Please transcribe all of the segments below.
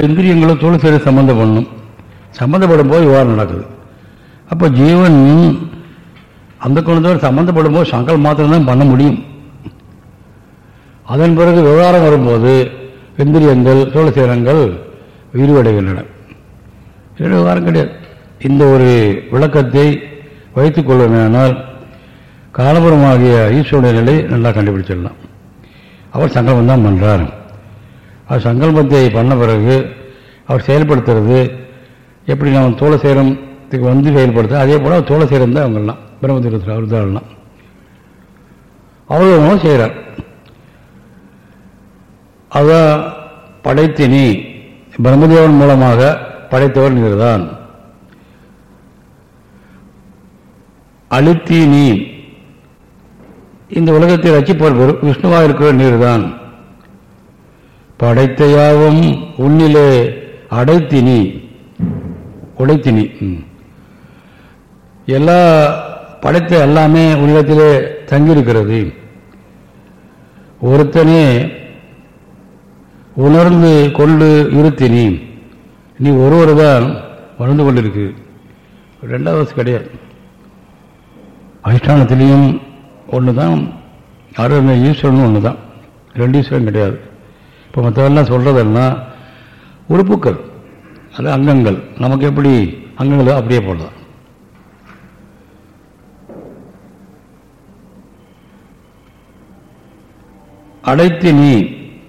இந்திரியங்களும் தொழில் சரி சம்மந்தம் பண்ணும் சம்மந்தப்படும் போது விவகாரம் நடக்குது. அப்போ ஜீவன் அந்த குணத்தோடு சம்மந்தப்படும் போது சங்கல் மாத்திரம்தான் பண்ண முடியும். அதன் பிறகு விவகாரம் வரும்போது இந்திரியங்கள் சோழசீரங்கள் விரிவடைகின்றன. இது விவகாரம் கிடையாது. இந்த ஒரு விளக்கத்தை வைத்துக் கொள்வதனால் காலபுரமாகிய ஈஸ்வருடைய நிலை நல்லா கண்டுபிடிச்சிடலாம். அவர் சங்கல்பம் தான் அவர் சங்கல்பத்தை பண்ண பிறகு அவர் செயல்படுத்துறது எப்படி நம்ம தோள சேரத்துக்கு வந்து செயல்படுத்த அதே போல் அவர் தோள சேரம் தான் அவங்கெல்லாம் பிரம்மதீரத்தில் அவர் தான் அவ்வளோ செய்கிறார் அதான் படைத்தினி பிரம்மதேவன் மூலமாக படைத்தவர் நீர்தான் அழுத்தி நீ இந்த உலகத்தை ரச்சிப்பவர் விஷ்ணுவாக இருக்கிற நீர்தான் படைத்தையாவும் உன்னிலே அடைத்தினி உடைத்தினி எல்லா படைத்த எல்லாமே உன்னிடத்திலே தங்கியிருக்கிறது. ஒருத்தனே உணர்ந்து கொண்டு இருத்தினி நீ. ஒருவர் தான் வளர்ந்து கொண்டிருக்கு. ரெண்டாவது கிடையாது. அதிஷ்டானத்திலையும் ஒன்று தான் அருமை ஈஸ்வரனும் ஒன்று தான் ரெண்டு ஈஸ்வரன் கிடையாது. இப்போ மற்றவெல்லாம் சொல்கிறதெல்லாம் உறுப்புக்கள். அது அங்கங்கள். நமக்கு எப்படி அங்கங்கள் அப்படியே போடலாம். அடைத்து நீ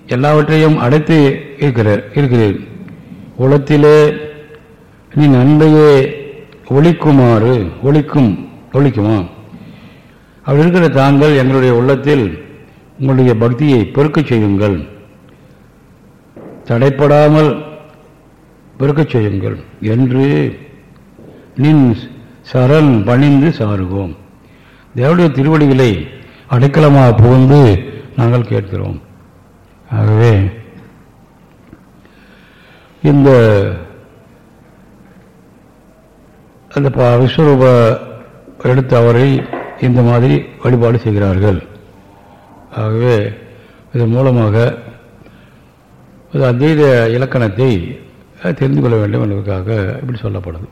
எல்லாவற்றையும் அடைத்து இருக்கிறார் இருக்கிறீர். உலத்திலே நீ நன்மையே ஒழிக்குமாறு ஒழிக்கும் ஒழிக்குமா? அப்படி இருக்கிற தாங்கள் எங்களுடைய உள்ளத்தில் உங்களுடைய பக்தியை பெருக்க செய்யுங்கள். தடைப்படாமல் பிறக்கச் செய்யுங்கள் என்று நின் சரண் பணிந்து சாருவோம். தேவடைய திருவடிகளை அடைக்கலமாக புகுந்து நாங்கள் கேட்கிறோம். ஆகவே இந்த அந்த ப- விஸ்வரூப எடுத்த அவரை இந்த மாதிரி வழிபாடு செய்கிறார்கள். ஆகவே இதன் மூலமாக அத்வைத இலக்கணத்தை தெரிந்து கொள்ள வேண்டும் என்பதற்காக இப்படி சொல்லப்படுது.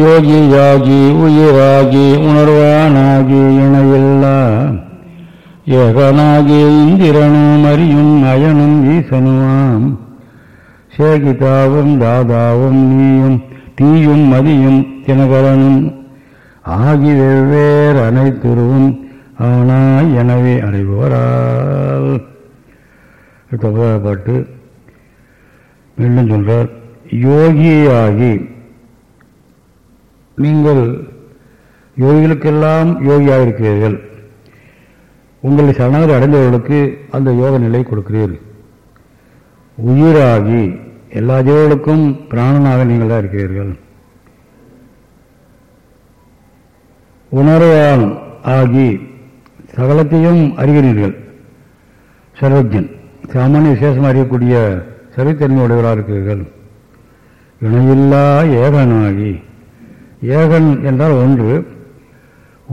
யோகி யாகி உயிராகி உணர்வானாகி இணையில்லா ஏகனாகி இந்திரனும் அறியும் அயனும் ஈசனுவாம் சேகிதாவும் தாதாவும் நீயும் தீயும் மதியும் தினகரனும் ஆகி வெவ்வேறு அனைத்துருவும் ஆனாய் எனவே அறிபவரால் தொகைப்பட்டு மீண்டும் சொல்றார் யோகியாகி. நீங்கள் யோகிகளுக்கெல்லாம் யோகியாக இருக்கிறீர்கள் உங்களை சரணாகதி அடைந்தவர்களுக்கு அந்த யோக நிலை கொடுக்கிறீர்கள் உயிராகி எல்லா ஜீவர்களுக்கும் பிராணனாக நீங்கள் தான் இருக்கிறீர்கள். உணர்வான் ஆகி சகலத்தையும் அறிகிறீர்கள். சர்வஜன். சாமானிய விசேஷமாக அறியக்கூடிய சரித்தன்மை உடையவராக இருக்கிறீர்கள். இணையில்லா ஏகனாகி. ஏகன் என்றால் ஒன்று.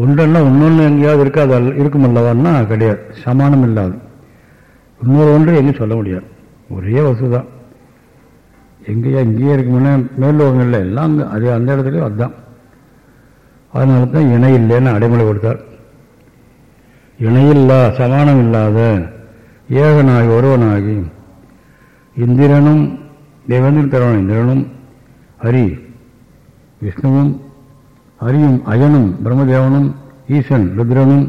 ஒன்றெல்லாம் இன்னொன்று எங்கேயாவது இருக்காது இருக்கும் அல்லவான்னா கிடையாது. சமானம் இல்லாது. இன்னொரு ஒன்று எங்கேயும் சொல்ல முடியாது. ஒரே வசதி தான் எங்கேயா இங்கேயே இருக்குமுன்னா இல்லை எல்லாம் அங்கே அது அந்த இடத்துலையும் அதுதான். அதனால தான் இணை இல்லைன்னு அடைமொழி கொடுத்தார். இணையில்லா சமானம் இல்லாத ஏகனாகி ஒருவனாகி இந்திரனும் தேவேந்திரன் தரவன் இந்திரனும் ஹரி விஷ்ணுவும் ஹரியும் அயனும் பிரம்மதேவனும் ஈசன் ருத்ரனும்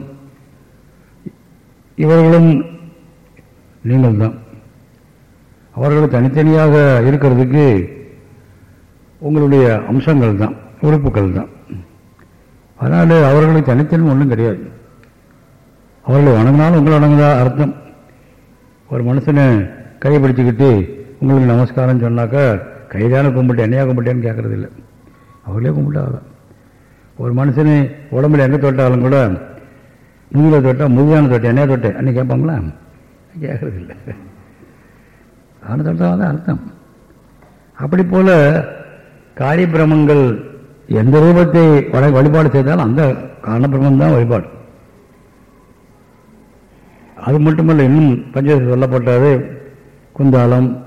இவர்களும் நீங்கள் தான் அவர்கள் தனித்தனியாக இருக்கிறதுக்கு உங்களுடைய அம்சங்கள் தான் உறுப்புகள் தான் அதனால் அவர்களுக்கு தனித்தன்மை ஒன்றும் கிடையாது. அவர்களை வணங்கினாலும் உங்களை வணங்குதா அர்த்தம்? ஒரு மனுஷனை கைப்பிடிச்சிக்கிட்டு உங்களுக்கு நமஸ்காரம் சொன்னாக்கா கைதான கும்பிட்டு என்னையா கும்பிட்டேன்னு கேட்கறது இல்லை அவர்களே கும்பிட்டாதான் ஒரு மனுஷனை உடம்புல எங்கே தொட்டாலும் கூட முதுகில் தொட்டால் முதுகான தொட்டேன் என்னையா தொட்டேன் அன்னைக்கு கேட்பாங்களா? கேட்கறது இல்லை அவனை தொட்டால் தான் அர்த்தம். அப்படி போல காரிய பிரமங்கள் எந்த ரூபத்தை வழிபாடு செய்தாலும் அந்த காரணபிரமம் தான் வழிபாடு. அது மட்டுமல்ல இன்னும் பஞ்சதசி சொல்லப்பட்டது. குந்தாலம்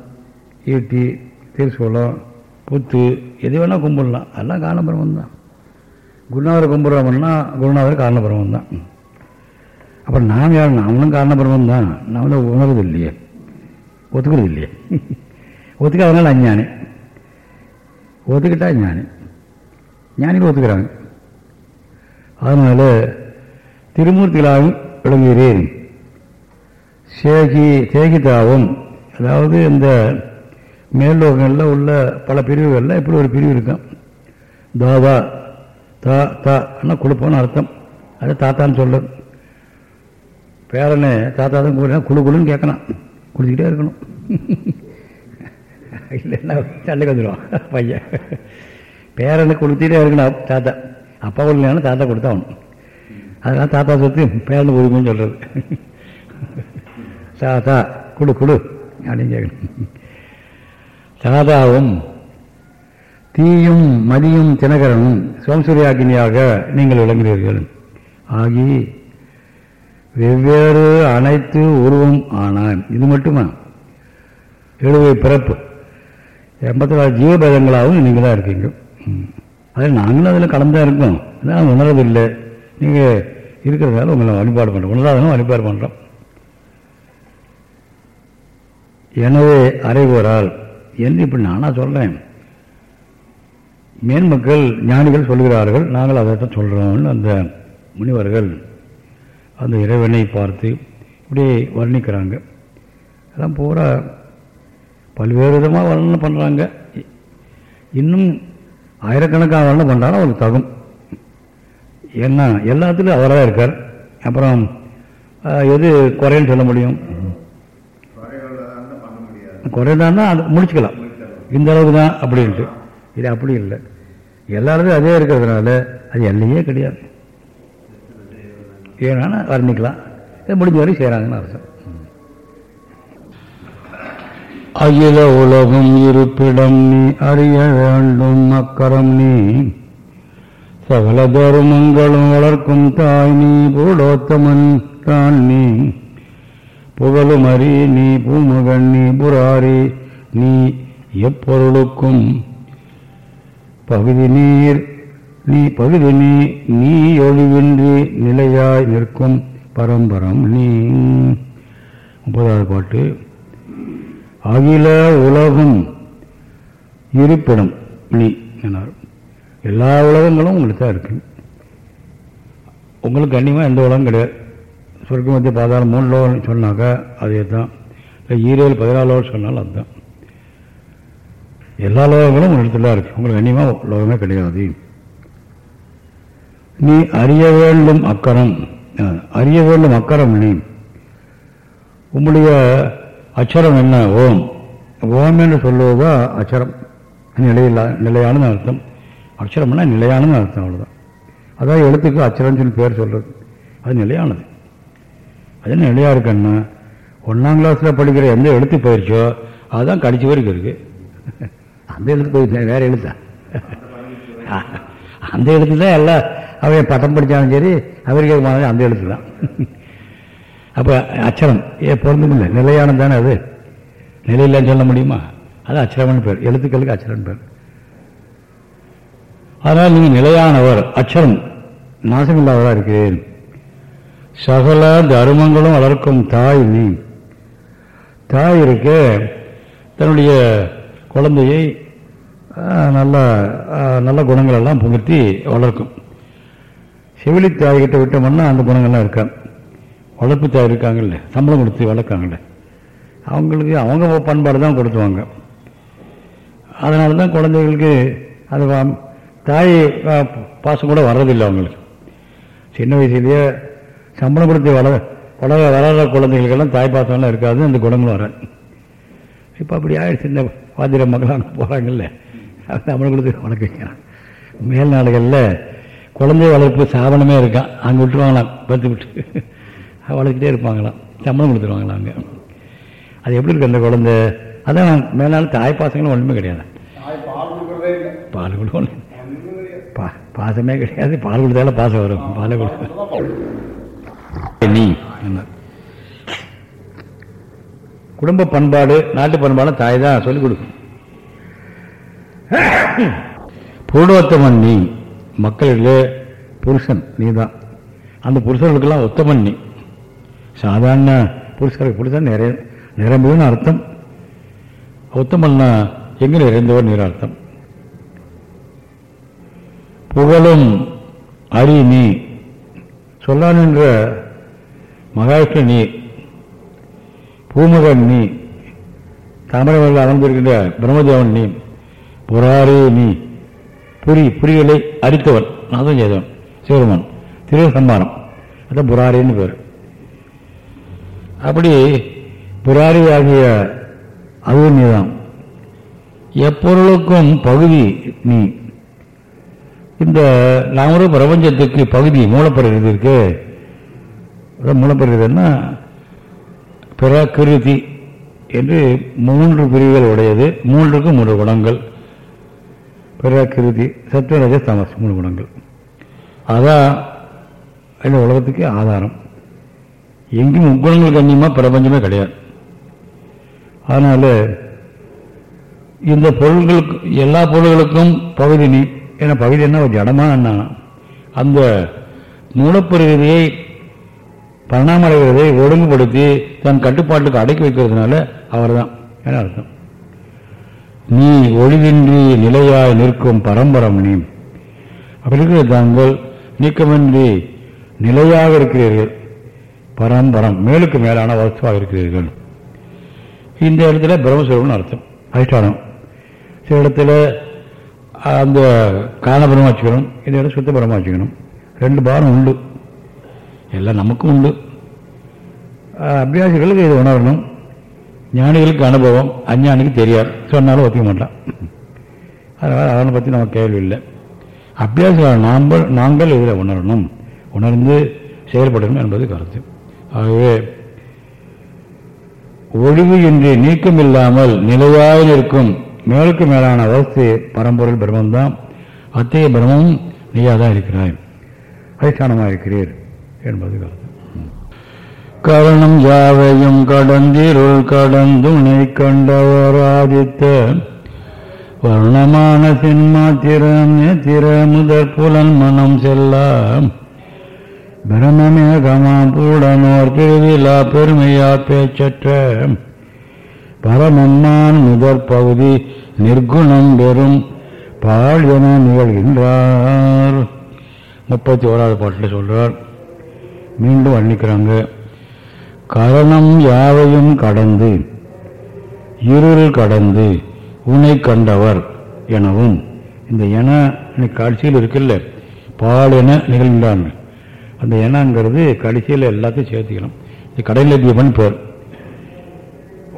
ஈட்டி தீர்சோளம் புத்து எது வேணால் கும்பிடலாம். அதெல்லாம் காரணபிரமம் தான். குருநாதரை கும்பிட்றோம்னா குருநாதர் காரணபிரமம் தான். அப்புறம் நாம் யார்? நாமளும் காரணபிரமம் தான். நாமளும் உணர்வது இல்லையே. ஒத்துக்கிறது இல்லையே. ஒத்துக்காதனால அஞ்ஞானி. ஒத்துக்கிட்டா ஞானி. ஞானிகள் ஒத்துக்கிறாங்க. அதனால திருமூர்த்திகளாகவும் விளங்குகிறேன். சேகி சேகிதாவும் அதாவது இந்த மேல்லோகங்களில் உள்ள பல பிரிவுகளில் இப்படி ஒரு பிரிவு இருக்கும். தாதா தா தா ஆனால் கொடுப்போன்னு அர்த்தம். அது தாத்தான்னு சொல்லுது பேரனே தாத்தா தான் கூட குழு குழுன்னு கேட்கணும் குளிச்சுக்கிட்டே இருக்கணும். இல்லைன்னா சண்டைக்கு வந்துடுவான் பையன். பேரனை கொடுத்துட்டே இருக்கணும் தாத்தா. அப்பா கொடுக்கலன்னா தாத்தா கொடுத்தாகணும் அதனால தாத்தா சொத்து பேரனுக்கு உரிமைன்னு சொல்கிறது தாத்தா குடு குடு. அப்படின்னு கேட்கணும் தீயும் மதியும் தினகரனும் சோம்சூரியாக்கினியாக நீங்கள் விளங்குகிறீர்கள் ஆகி வெவ்வேறு அனைத்து உருவம் ஆனான். இது மட்டுமா? எழுவை பிறப்பு. எண்பத்தி நாலு ஜீவபேதங்களாகவும் நீங்கள் தான் இருக்கீங்க. அதில் நாங்களும் அதில் கலந்துதான் இருக்கோம். அதான் உணரதில்லை நீங்கள் இருக்கிறதால உங்களை வழிபாடு பண்ணுறோம் உணராதனும் வழிபாடு பண்ணுறோம் எனவே அறைவரால் என்று இப்படி நானாக சொல்கிறேன் மேன்மக்கள் ஞானிகள் சொல்கிறார்கள் நாங்கள் அதைத்தான் சொல்கிறோம்னு அந்த முனிவர்கள் அந்த இறைவனை பார்த்து இப்படி வர்ணிக்கிறாங்க. அதெல்லாம் பூரா பல்வேறு விதமாக வர்ணனை பண்ணுறாங்க இன்னும் ஆயிரக்கணக்கான வர்ணனை பண்ணாலும் அவருக்கு தகும். ஏன்னா எல்லாத்துலேயும் அவராக இருக்கார். அப்புறம் எது குறைன்னு சொல்ல முடியும்? குறைந்தான்னா அது முடிச்சுக்கலாம். இந்த அளவுக்கு தான் அப்படின்ட்டு. இது அப்படி இல்லை. எல்லாருமே அதே இருக்கிறதுனால அது எல்லையே கிடையாது. ஏன்னா வர்ணிக்கலாம். முடிஞ்ச வரைக்கும் செய்கிறாங்கன்னு அர்த்தம். அகில உலகம் இருப்பிடம் நீ அறிய வேண்டும் மக்கரம் நீ. சகல தர்மங்களும் வளர்க்கும் தாய் நீ பூடோத்தமன் தான் நீ. புகழுமறி நீ பூமுகன் நீ புராரி நீ எப்பொருளுக்கும் பகுதி நீர் நீ பகுதி நீ நீ ஒளிவின்றி நிலையாய் நிற்கும் பரம்பரம் நீ. முப்பதாவது பாட்டு. அகில உலகம் இருப்பிடம் நீ என்னார். எல்லா உலகங்களும் உங்களுக்கு தான் இருக்கு. உங்களுக்கு கண்ணியமாக எந்த உலகம் கிடையாது. சொர்க்கம் மத்திய பாதாளம் மூணு லோகம் சொன்னாக்கா அதே தான் இல்லை ஈரேழு பதினாலு லோகம் சொன்னாலும் அதுதான். எல்லா லோகங்களும் உங்கள் இடத்துல இருக்கு. உங்களுக்கு கண்ணியமாக லோகமே கிடையாது. நீ அறிய வேண்டும் அக்கரம் அறிய வேண்டும் அக்கறம் நீ உங்களுடைய அச்சரம் என்ன? ஓம். ஓம் என்று சொல்லுவதா அச்சரம்? நிலையில்லா நிலையானது அர்த்தம். அச்சரம்னா நிலையானது அர்த்தம் அவ்வளோதான் அதாவது எழுத்துக்கு அச்சரம்னு சொல்லி பேர் சொல்கிறது அது நிலையானது. அது என்ன நிலையாக இருக்குன்னா ஒன்றாம் கிளாஸில் படிக்கிற எந்த எழுத்து பயிற்சியோ அதுதான் கடிச்சு வரைக்கும் இருக்குது அந்த எழுத்து பயிற்சி வேறு எழுத்தா? அந்த எழுத்து தான் எல்லாம் அவன் பட்டம் படித்தாலும் சரி அவருக்கு மாதிரி அந்த எழுத்து தான். அப்போ அச்சரம் ஏ பொருந்துமில்லை. நிலையானது தானே அது? நிலையில்லைன்னு சொல்ல முடியுமா? அது அச்சரம்னு பேர். எழுத்துக்களுக்கு அச்சரம்னு பேர். அதனால் நீங்கள் நிலையானவர் அச்சரம் நாசமில்லாதவராக இருக்கிறேன். சகல தர்மங்களும் வளர்க்கும் தாய் நீ. தாய் இருக்க தன்னுடைய குழந்தையை நல்ல நல்ல குணங்கள் எல்லாம் புகுத்தி வளர்க்கும். செவிலி தாய்கிட்ட விட்டோம்னா அந்த குணங்கள்லாம் இருக்கா வளர்ப்பு தாய் இருக்காங்கல்ல சம்பளம் கொடுத்து வளர்க்காங்கல்ல. அவங்களுக்கு அவங்க பண்பாடு தான் கொடுத்துவாங்க. அதனால தான் குழந்தைகளுக்கு அது தாய் பாசம் கூட வர்றதில்லை அவங்களுக்கு. சின்ன வயசுலேயே சம்பளம் கொடுத்து வளர வளர வளர்கிற குழந்தைகளுக்கெல்லாம் தாய் பாசம்லாம் இருக்காது அந்த குணங்களும் வராது. இப்போ அப்படி ஆயிடுச்சு இந்த பாதிர மக்கள் அங்கே போகிறாங்கல்ல சம்பளம் கொடுத்து வளர்க்க வைக்கிறான் மேல் நாடுகளில் குழந்தை வளர்ப்பு சாதனமே இருக்கான் அங்கே விட்டுருவாங்களாம் பத்து விட்டு. வளர்த்துட்டே இருப்பாங்களாம் சம்பளம் கொடுத்துருவாங்களாம் அங்கே. அது எப்படி இருக்கு அந்த குழந்தை? அதான் மேலான தாய் பாசங்களும் ஒன்றுமே கிடையாது. பால் கொடுக்கணும். பா பாசமே கிடையாது பால் கொடுத்தாலும் பாசம் வரும் பாலை கொடுக்க நீ குடும்ப பண்பாடு நாட்டு பண்பாடு தாய் தான் சொல்லிக் கொடுக்கும். பூர்ணோத்தமன் நீ மக்களிலே புருஷன் நீ தான். அந்த புருஷர்களுக்கெல்லாம் உத்தமன் நீ. சாதாரண புருஷர்களுக்கு புருஷன் நிறைய நிரம்புன்னு அர்த்தம். உத்தமன்னா எங்கே நிறைந்தவர் நீர் அர்த்தம். புகழும் அறி நீ சொல்லான் என்ற மகாவிஷ்ணு நீ பூமுகன் நீ தாமரவர்கள் அமர்ந்திருக்கின்ற பிரம்மதேவன் நீ புராரி நீ புரி புரிகளை அரித்தவன் நாதம் செய்தவன். சிவருமன் திரு சம்மானம். அதான் புராரின்னு பேர். அப்படி புராரி ஆகிய அதுவும் நீதான். எப்பொருளுக்கும் பகுதி நீ. இந்த நாம பிரபஞ்சத்துக்கு பகுதி மூலப்படுகிறது இருக்கு? மூலப்படுகிறதுன்னா பிராகிருதி என்று மூன்று பிரிவுகள் உடையது. மூன்றுக்கு மூன்று குணங்கள். பிராகிருதி சத்வரஜ தமஸ் மூணு குணங்கள். அதான் இந்த உலகத்துக்கு ஆதாரம். எங்கேயும் முக்குணங்கள் கண்ணியமாக பிரபஞ்சமே கிடையாது. அதனால் இந்த பொருள்களுக்கு எல்லா பொருள்களுக்கும் பகுதி நீ ஏன்னா பகுதி என்ன? ஒரு ஜடமா என்ன அந்த மூலப்பிரகதியை பரிணாமடைகிறதை ஒழுங்குபடுத்தி தன் கட்டுப்பாட்டுக்கு அடக்கி வைக்கிறதுனால அவர் தான் என அர்த்தம்? நீ ஒளிவின்றி நிலையாய் நிற்கும் பரம்பரம் நீ. அப்படி இருக்கிற தாங்கள் நீக்கமின்றி நிலையாக இருக்கிறீர்கள். பரம்பரம் மேலுக்கு மேலான வஸ்துவாக இருக்கிறீர்கள். இந்த இடத்துல பிரம்மஸ்வரம்னு அர்த்தம். அதிஷ்டானம். சில இடத்துல அந்த காரணபுரமாக வச்சுக்கணும் இந்த இடம் சுத்தபுரமாக வச்சுக்கணும். ரெண்டு பாரம் உண்டு. எல்லாம் நமக்கும் உண்டு. அபியாசிகளுக்கு இது உணரணும். ஞானிகளுக்கு அனுபவம் அஞ்ஞானிக்கு தெரியாது. சொன்னாலும் ஒத்துக்க மாட்டான். அதனால் அதனை பற்றி நம்ம கேள்வி இல்லை. அபியாசிகள் நாம் நாங்கள் இதில் உணரணும். உணர்ந்து செயல்படணும் என்பது கருத்து. ஆகவே ஒழிவு இன்றி நீக்கம் இல்லாமல் நிலையாக இருக்கும் மேலுக்கு மேலான அவஸ்து பரம்பொருள் பிரம்மந்தான் அத்தகைய பிரம்மம் நீயாதான் இருக்கிறாய். அதிஷ்டானமாக இருக்கிறீர் என்பது கருத்து கரணம் யாவையும் கடந்திருள் கண்டவர் கண்டவராதித்த வர்ணமான சின்மாத்திரம் திற முதற் புலன் மனம் செல்லாம். பிரமமேகமாம் பூடனோர் திருவிழா பெருமையா பேச்சற்ற பரமம்மான் முதற் பகுதி நிர்குணம் வெறும் பால் என நிகழ்கின்றார். முப்பத்தி ஓராவது பாட்டில் சொல்றார் மீண்டும் வர்ணிக்கிறாங்க. கரணம் யாவையும் கடந்து இருள் கடந்து உனை கண்டவர் எனவும். இந்த என காட்சியில் இருக்குல்ல பால் என நிகழ்கின்றான் அந்த எனங்கிறது கடைசியில் எல்லாத்தையும் சேர்த்துக்கணும். இந்த கடையில் தீபம்னு பேர்.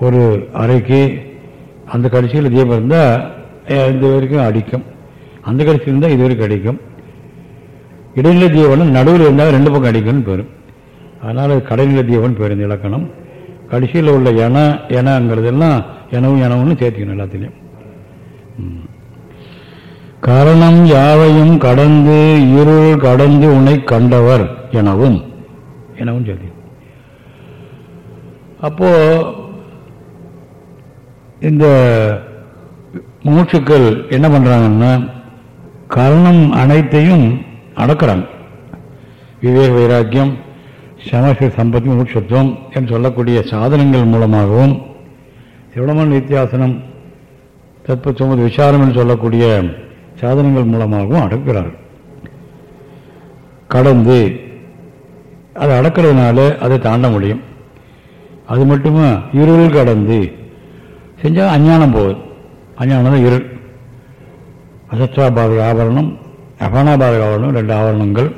ஒரு அறைக்கு அந்த கடைசியில் தீபம் இருந்தால் இது வரைக்கும் அடிக்கும். அந்த கடைசியில் இருந்தால் இது வரைக்கும் அடிக்கும். இடைநிலை தீபம் நடுவில் இருந்தால் ரெண்டு பக்கம் அடிக்கணும்னு பேர். அதனால் கடைநிலை தீபம் பேர் இந்த இலக்கணம். கடைசியில் உள்ள என எனங்கிறதெல்லாம் எனவும் எனவும்னு சேர்த்துக்கணும் எல்லாத்திலையும். காரணம் யாவையும் கடந்து இருள் கடந்து உன்னை கண்டவர் எனவும் எனவும் சேர்த்து அப்போ இந்த மூச்சுக்கள் என்ன பண்ணுறாங்கன்னா கரணம் அனைத்தையும் அடக்கிறாங்க. விவேக வைராக்கியம் சமஸ்கிருத சம்பத்தி மூச்சுத்துவம் என்று சொல்லக்கூடிய சாதனங்கள் மூலமாகவும் சிவனமன் வித்தியாசனம் தத்துவ விசாரம் என்று சொல்லக்கூடிய சாதனங்கள் மூலமாகவும் அடக்கிறார்கள் கடந்து அதை அடக்கிறதுனால அதை தாண்ட முடியும். அது மட்டுமா? இருள் கடந்து. செஞ்சால் அஞ்ஞானம் போகுது. அஞ்ஞானம் தான் இருள். அசத்ராபாதக ஆபரணம் அபானாபாதக ஆவரணம் ரெண்டு ஆவரணங்கள்.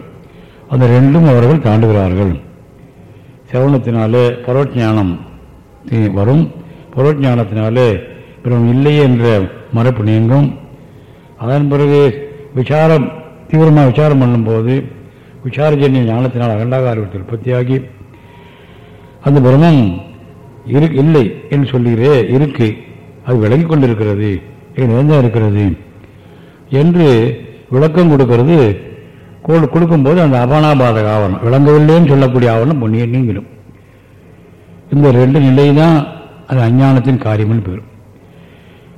அந்த ரெண்டும் அவர்கள் தாண்டுகிறார்கள். சிரவணத்தினாலே பரோட்ஞானம் வரும். பரோட்ஞானத்தினாலே பிறகு இல்லையே என்ற மரப்பு நீங்கும். அதன் பிறகு விசாரம் தீவிரமாக விசாரம் பண்ணும்போது விசாரஜன்ய ஞானத்தினால் அகண்டாகாரத்தை உற்பத்தியாகி அந்த பிரம்மம் இரு இல்லை என்று சொல்லுகிறே இருக்கு. அது விளங்கி கொண்டிருக்கிறது. நிறைந்தா இருக்கிறது. என்று விளக்கம் கொடுக்கறது. கொடுக்கும்போது அந்த அபானாபாதக ஆவணம் விளங்கவில்லைன்னு சொல்லக்கூடிய ஆவணம் பொன்னிய நீங்கிடும். இந்த ரெண்டு நிலை தான் அது அஞ்ஞானத்தின் காரியம்னு போயிடும்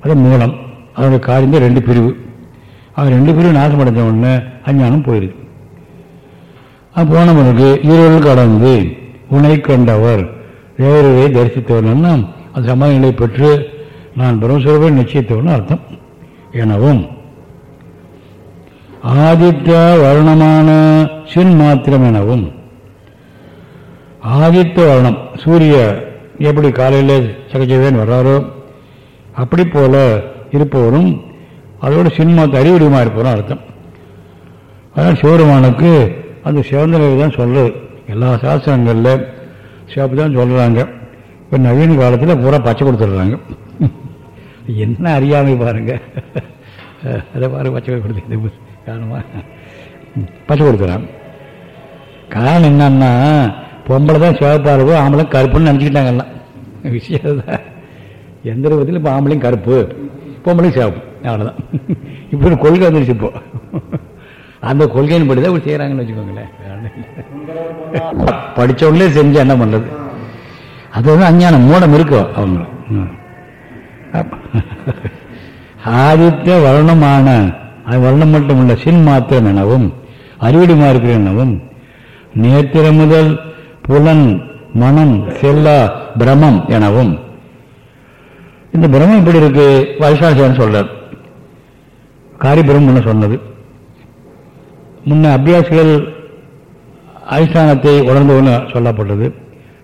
அது மூலம் அதோட காரியம் ரெண்டு பிரிவு. அது ரெண்டு பிரிவு நாசம் அடைஞ்ச உடனே அஞ்ஞானம் போயிடுது. அது போனவனுக்கு இருள் கடந்து உனை கண்டவர் வேறுவை தரிசித்தவர்னா அது சமாதி நிலை பெற்று நான் பிரம்மஸ்வரூபை நிச்சயித்தவர்னு அர்த்தம். எனவும் ஆதித்த வருணமான சின் மாத்திரம் எனவும் ஆதித்த வருணம் சூரிய எப்படி காலையில் சகஜவேன் வர்றாரோ அப்படி போல இருப்பவரும் அதோட சின்மாத்த அறிவுடையமாக இருப்பவரும் அர்த்தம். அதனால் சிவருமானுக்கு அந்த சிவந்த நிலை தான் சொல்றது எல்லா சாஸ்திரங்களில் சிவப்பு தான் சொல்கிறாங்க இப்போ நவீன காலத்தில் பூரா பச்சை கொடுத்துட்றாங்க. என்ன அறியாமை பாருங்க. அதை பாருங்க பச்சை கொடுத்து காரணமாக பச்சை கொடுக்குறான் காரணம் என்னன்னா பொம்பளை தான் சிவப்பாக இருக்கும் ஆம்பளை கருப்புன்னு நினச்சிக்கிட்டாங்கல்லாம் விஷயம் தான் எந்த விதத்தில் இப்போ ஆம்பளையும் கருப்பு பொம்பளையும் சிவப்பு. அவ்வளோதான் இப்படி ஒரு கொள்கை வந்துருச்சு இப்போ. அந்த கொள்கையின் படி தான் இப்படி செய்கிறாங்கன்னு வச்சுக்கோங்களேன். படித்தவங்களே செஞ்சு என்ன பண்ணுறது அது வந்து அஞ்ஞானம் மூடம் இருக்கும் அவங்களும் ஆதித்த வருணமான அது வர்ணம் மட்டும் சின் மாத்திரம் எனவும் அறிவிடுமா இருக்கிற எனவும் நேத்திர முதல் புலன் மனம் செல்லா பிரமம் எனவும். இந்த பிரமம் இப்படி இருக்கு? வைசாசன் சொல்றார். காரிபிரம் முன்ன சொன்னது. முன்ன அபியாசிகள் அதிஷ்டானத்தை உணர்ந்தவன்னு சொல்லப்பட்டது.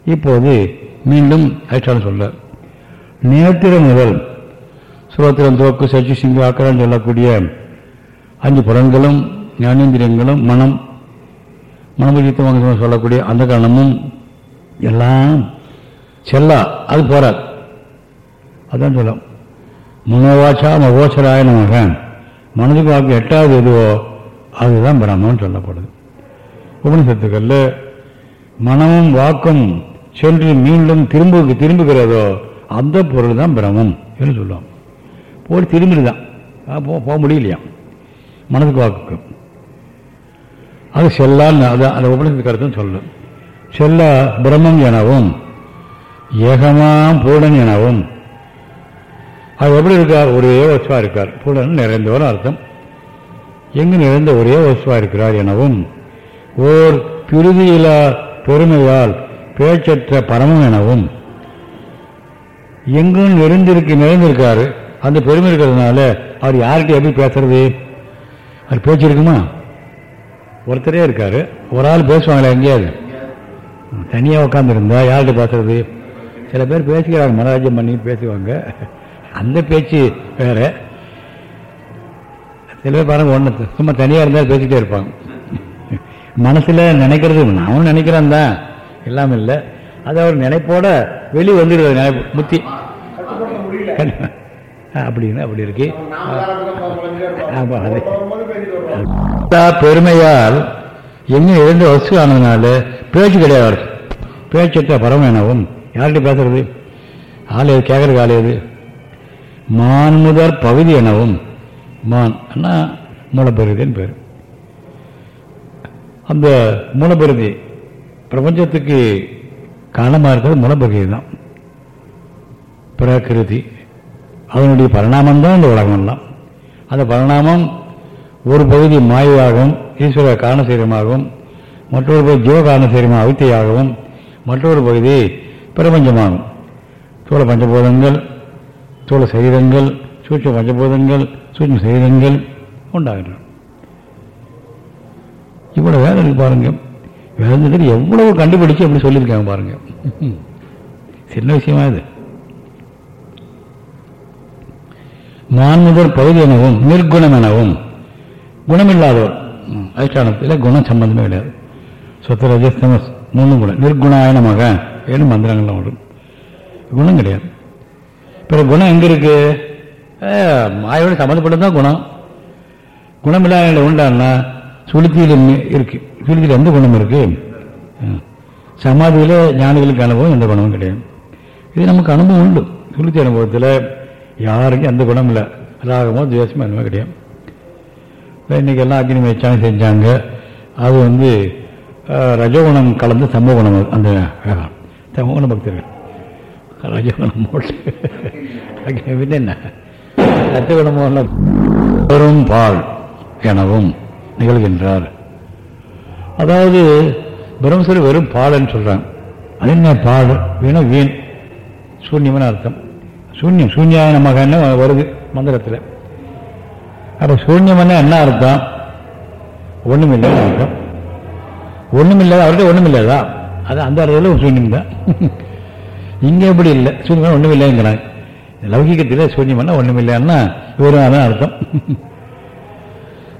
இப்போது மீண்டும் அதிஷ்டானம் சொல்றார். நேத்திர முதல் சுரோத்திரம் தோக்கு சச்சி சிங்க ஆக்கரம் சொல்லக்கூடிய அஞ்சு புலன்களும் ஞானேந்திரியங்களும் மனம். மனமுஜித்தமாக சொல்லக்கூடிய அந்த கரணமும் எல்லாம் செல்லா. அது போறாது அதான் சொல்லும். மனோவாச்சா மகோசராய நமக. மனதுக்கு வாக்கு எட்டாவது எதுவோ அதுதான் பிரம்மன் சொல்லப்படுது. உபனிஷத்துக்களில் மனமும் வாக்கும் சென்று மீண்டும் திரும்ப திரும்புகிறதோ அந்த பொருள் தான் பிரமம் என்று சொல்லுவோம் போய் திரும்பிடுதான். போ போக முடியலையா? மனதுக்கு வாக்குக்கும் அது செல்லான்னு அது அந்த உபநிஷத்து கருத்துன்னு சொல்லும் செல்ல பிரம்மம் எனவும் ஏகமாம் பூடன் எனவும். அது எப்படி இருக்கார் ஒரே வசுவா இருக்கார். பூடன் நிறைந்தவர் அர்த்தம். எங்கு நிறைந்த ஒரே வசுவா இருக்கிறார் எனவும். ஓர் பிரிதியிலா பெருமையால் பேச்சற்ற பரமம் எனவும். எங்கும் நிறைந்திருக்கு நிறைந்திருக்காரு. அந்த பெருமை இருக்கிறதுனால அவர் யார்கிட்ட எப்படி பேசுறது? அவர் பேச்சு இருக்குமா? ஒருத்தரே இருக்காரு. ஒரு ஆள் பேசுவாங்களே எங்கேயாவது. தனியாக உட்காந்துருந்தா யார்கிட்ட பேசுறது? சில பேர் பேசிக்கிறாங்க மனராஜ்யம் பண்ணி பேசுவாங்க. அந்த பேச்சு வேற. சில பேர் பாருங்க ஒன்று சும்மா தனியாக இருந்தால் பேசிக்கிட்டே இருப்பாங்க. மனசில் நினைக்கிறது அவனும் நினைக்கிறான் தான். இல்லாமல் இல்லை. அது அவர் நினைப்போட வெளியே வந்துடுது நினைப்பு முத்தி அப்படின்னு அப்படி இருக்கு. ஆமா அது. பெருமையால் எங்க எழுந்த வசு ஆனதுனால பேச்சு கிடையாது அவருக்கு. பரம எனவும் யார்கிட்ட பேசுறது? ஆள் எது கேட்கறதுக்கு ஆள் எது? மான் முதல் பகுதி எனவும் மான் அண்ணா பேர். அந்த மூலப்பருதி பிரபஞ்சத்துக்கு காரணமாக இருக்கிறது மூலப்பகுதி தான். பிரகிருதி. அதனுடைய பரிணாமம் தான் இந்த உலகமெல்லாம் அந்த பரிணாமம் ஒரு பகுதி மாயுவாகவும் ஈஸ்வர காரணசீரமாகவும் மற்றொரு பகுதி ஜீவகாரணசீரமாக அவித்தையாகவும் மற்றொரு பகுதி பிரபஞ்சமாகும் சோழ பஞ்சபூதங்கள் சோழ சரீரங்கள் சூட்ச பஞ்சபூதங்கள் சூட்ச சரீரங்கள் உண்டாகின்றன. இவ்வளவு வேலை இருக்கு பாருங்க. வேதத்தில் எவ்வளவு கண்டுபிடிச்சு அப்படி சொல்லியிருக்காங்க பாருங்க. சின்ன விஷயமா இது. மான்முதல் பகுதி எனவும் நிர்குணம் எனவும் குணமில்லாதவர். அதிஷ்டானத்தில் குணம் சம்பந்தமே கிடையாது. சொத்து ரஜஸ்தமஸ் மூணு குணம். நிர்குணாயனமாக ஏன்னு மந்திரங்கள்லாம் வரும் குணம் கிடையாது. பிறகு குணம் எங்கே இருக்கு? மாயோட சம்மந்தப்பட்டது குணம். குணமில்லாத உண்டான்னா சுளுத்தியில் இருக்கு. சுளுத்தியில் எந்த குணம் இருக்கு? சமாதியில் ஞானிகளுக்கு அனுபவம் எந்த குணமும் கிடையாது. இது நமக்கு அனுபவம் உண்டு. சுளுத்தி அனுபவத்தில் யாருக்கும் எந்த குணம் இல்லை. ராகமோ துவேஷமோ அனுபவம் கிடையாது. இன்னைக்கு எல்லாம் அக்னி வச்சாங்க செஞ்சாங்க. அது வந்து ரஜகுணம் கலந்து சம்பகுணம் அந்த தமகுண பக்தர்கள். ரஜகுணம் போட்டு. என்ன? ரஜகுணம் பெரும் பால் எனவும் நிகழ்கின்றார். அதாவது பிரம்மசரி வெறும் பால்னு சொல்கிறாங்க அது என்ன பால்? வீணா வீண். சூன்யம்னு அர்த்தம். சூன்யம் சூன்யான மகன்னு வருது மந்திரத்தில். அப்போ சூன்யம்னா என்ன அர்த்தம் ஒண்ணுமில்லைன்னு அர்த்தம். ஒண்ணுமில்லாத அவர்கிட்ட ஒண்ணுமில்லாதா? அது அந்த அர்த்தத்தில் சூன்யம் தான். இங்கே எப்படி இல்லை? சூன்யம் ஒண்ணுமில்லைங்கிறாங்க. லௌகிகத்தில் சூன்யம்னா ஒண்ணுமில்லைன்னா வெறும் அதான் அர்த்தம்.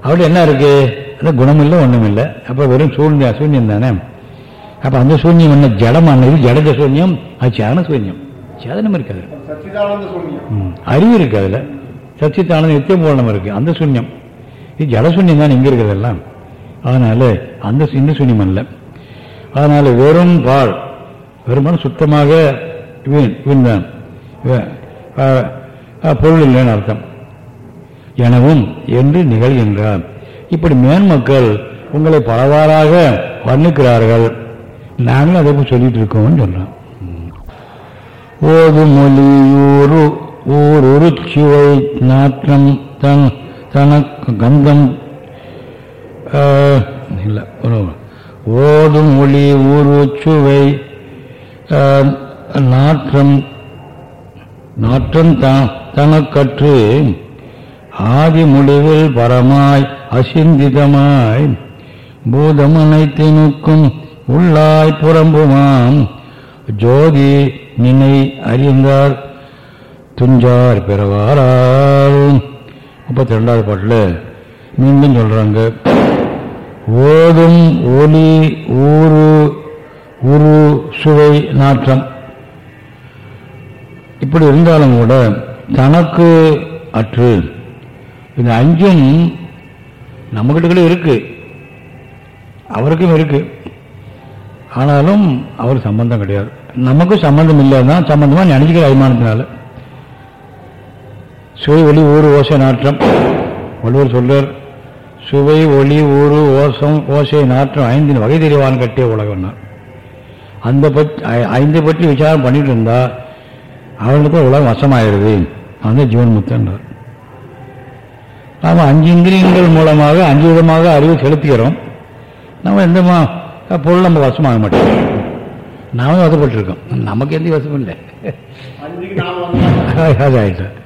அவர்கிட்ட என்ன இருக்கு? அது குணமில்லை ஒண்ணுமில்லை. அப்போ வெறும் சூன்ய சூன்யம் தானே? அப்போ அந்த சூன்யம் என்ன ஜடமானது ஜடஜ சூன்யம் அது சேதன சூன்யம் சேதனம் சூன்யம். ம். அறிவு இருக்கு அதில். சச்சித்தானந்த நித்தியம் பூரணம் இருக்கு. அந்த சூன்யம். இது ஜடசூன்யம் தான் இங்கே இருக்கிறதெல்லாம் அதனால அந்த இந்த சூன்யம் அல்ல. அதனால வெறும் பால் வெறுமான சுத்தமாக வீண் வீண் தான் பொருள் இல்லைன்னு அர்த்தம். எனவும் என்று நிகழ்கின்றார் இப்படி மேன்மக்கள் உங்களை பலவாறாக வர்ணிக்கிறார்கள். நாங்களும் அதை போய் சொல்லிட்டு இருக்கோம்னு சொல்றோம் ஓது மொழியூரு ஓர் உருச்சுவை நாற்றம் தன் தனக்கு கந்தம் இல்லை ஓதும் ஒளி ஊருச்சுவை நாற்றம் நாற்றம் தனக்கற்று ஆதி முடிவில் பரமாய் அசிந்திதமாய் பூதம் அனைத்தினுக்கும் உள்ளாய் புறம்புமாம் ஜோதி நினை அறிந்தார் துஞ்சார் பிறவாரால். முப்பத்தி ரெண்டாவது பாட்டில் மீண்டும் சொல்றாங்க. ஓதும் ஒலி ஊரு உரு சுவை நாற்றம். இப்படி இருந்தாலும் கூட தனக்கு அற்று. இந்த அஞ்சும் நம்மகிட்ட கூட இருக்கு. அவருக்கும் இருக்கு. ஆனாலும் அவர் சம்பந்தம் கிடையாது. நமக்கும் சம்பந்தம் இல்லாதான் சம்பந்தமா நினைச்சுக்கிற அபிமானத்தினால. சுவை ஒளி ஊறு ஓசை நாற்றம். வள்ளுவர் சொல்றார் சுவை ஒளி ஊறு ஓசம் ஓசை நாற்றம் ஐந்தின் வகை தெரிவான் கட்டிய உலகம்னார் அந்த பற்றி ஐந்து பற்றி விசாரம் பண்ணிட்டு இருந்தா அவனுக்கு உலகம் வசமாயிருது அந்த ஜீவன் முத்தன்றார் நாம் அஞ்சு இந்திரியங்கள் மூலமாக அஞ்சு விதமாக அறிவு செலுத்துகிறோம். நம்ம எந்த பொருள் நம்ம வசமாக மாட்டோம். நாமே வசப்பட்டிருக்கோம். நமக்கு எந்த வசமும் இல்லை. அஞ்சுக்கு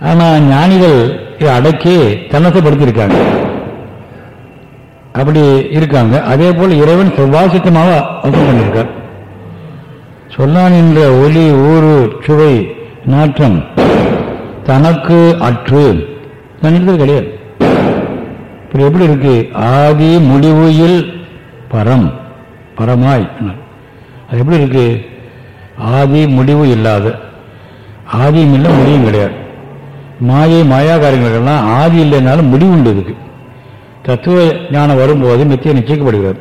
ஆனால் ஆனா ஞானிகள் இதை அடக்கி தன்னசப்படுத்தியிருக்காங்க அப்படி இருக்காங்க. அதே போல இறைவன் செவ்வாசித்தமாக வசம் பண்ணியிருக்கார். சொல்லான் என்ற ஒலி ஊறு சுவை நாற்றம் தனக்கு அற்று. தனித்தது கிடையாது. இப்படி எப்படி இருக்கு? ஆதி முடிவுயில் பரம் பரமாய் அது எப்படி இருக்கு? ஆதி முடிவு இல்லாத. ஆதியும் இல்லை முடியும் கிடையாது. மாயை மாயா காரியங்களுக்கெல்லாம் ஆதி இல்லைனாலும் முடிவு உண்டு இதுக்கு தத்துவ ஞானம் வரும்போது மித்தியை நிச்சயிக்கப்படுகிறது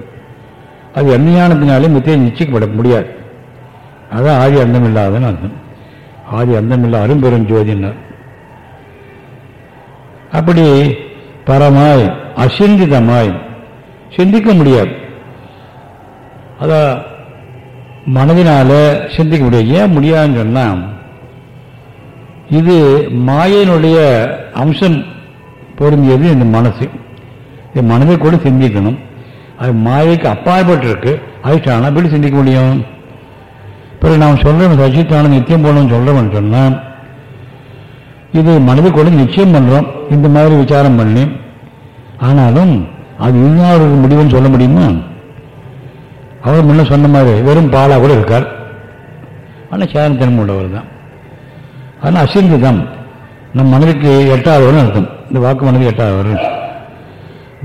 அது எந்த ஞானத்தினாலே மித்தியை நிச்சயிக்கப்பட முடியாது. அதான் ஆதி அந்தம் இல்லாதன்னு அர்த்தம். ஆதி அந்தம் இல்ல அரும்பெரும் ஜோதினார் அப்படி பரமாய் அசிந்திதமாய் சிந்திக்க முடியாது. அதான் மனதினால சிந்திக்க முடியாது. ஏன் முடியாதுன்னு சொன்னால் இது மாயையினுடைய அம்சம் பொருந்தியது இந்த மனசு. இந்த மனதை கூட சிந்திக்கணும். அது மாயைக்கு அப்பாற்பட்டிருக்கு. அதிஷ்டானம் எப்படி சிந்திக்க முடியும்? பிறகு நாம் சொல்கிறோம் சச்சித்தானம் நித்தியம் போகணும்னு சொல்கிறோம்னு சொன்னால் இது மனதை கூட நிச்சயம் பண்ணுறோம் இந்த மாதிரி விசாரம் பண்ணி ஆனாலும் அது இன்னொரு முடிவுன்னு சொல்ல முடியுமா? அவர் முன்ன சொன்ன மாதிரி வெறும் பாலாக கூட இருக்கார். ஆனால் சேதனத்தனம் உள்ளவர் தான். ஆனால் அசிந்திதம் நம் மனதுக்கு எட்டாதவர்னு அர்த்தம். இந்த வாக்கு மனதுக்கு எட்டாதவர்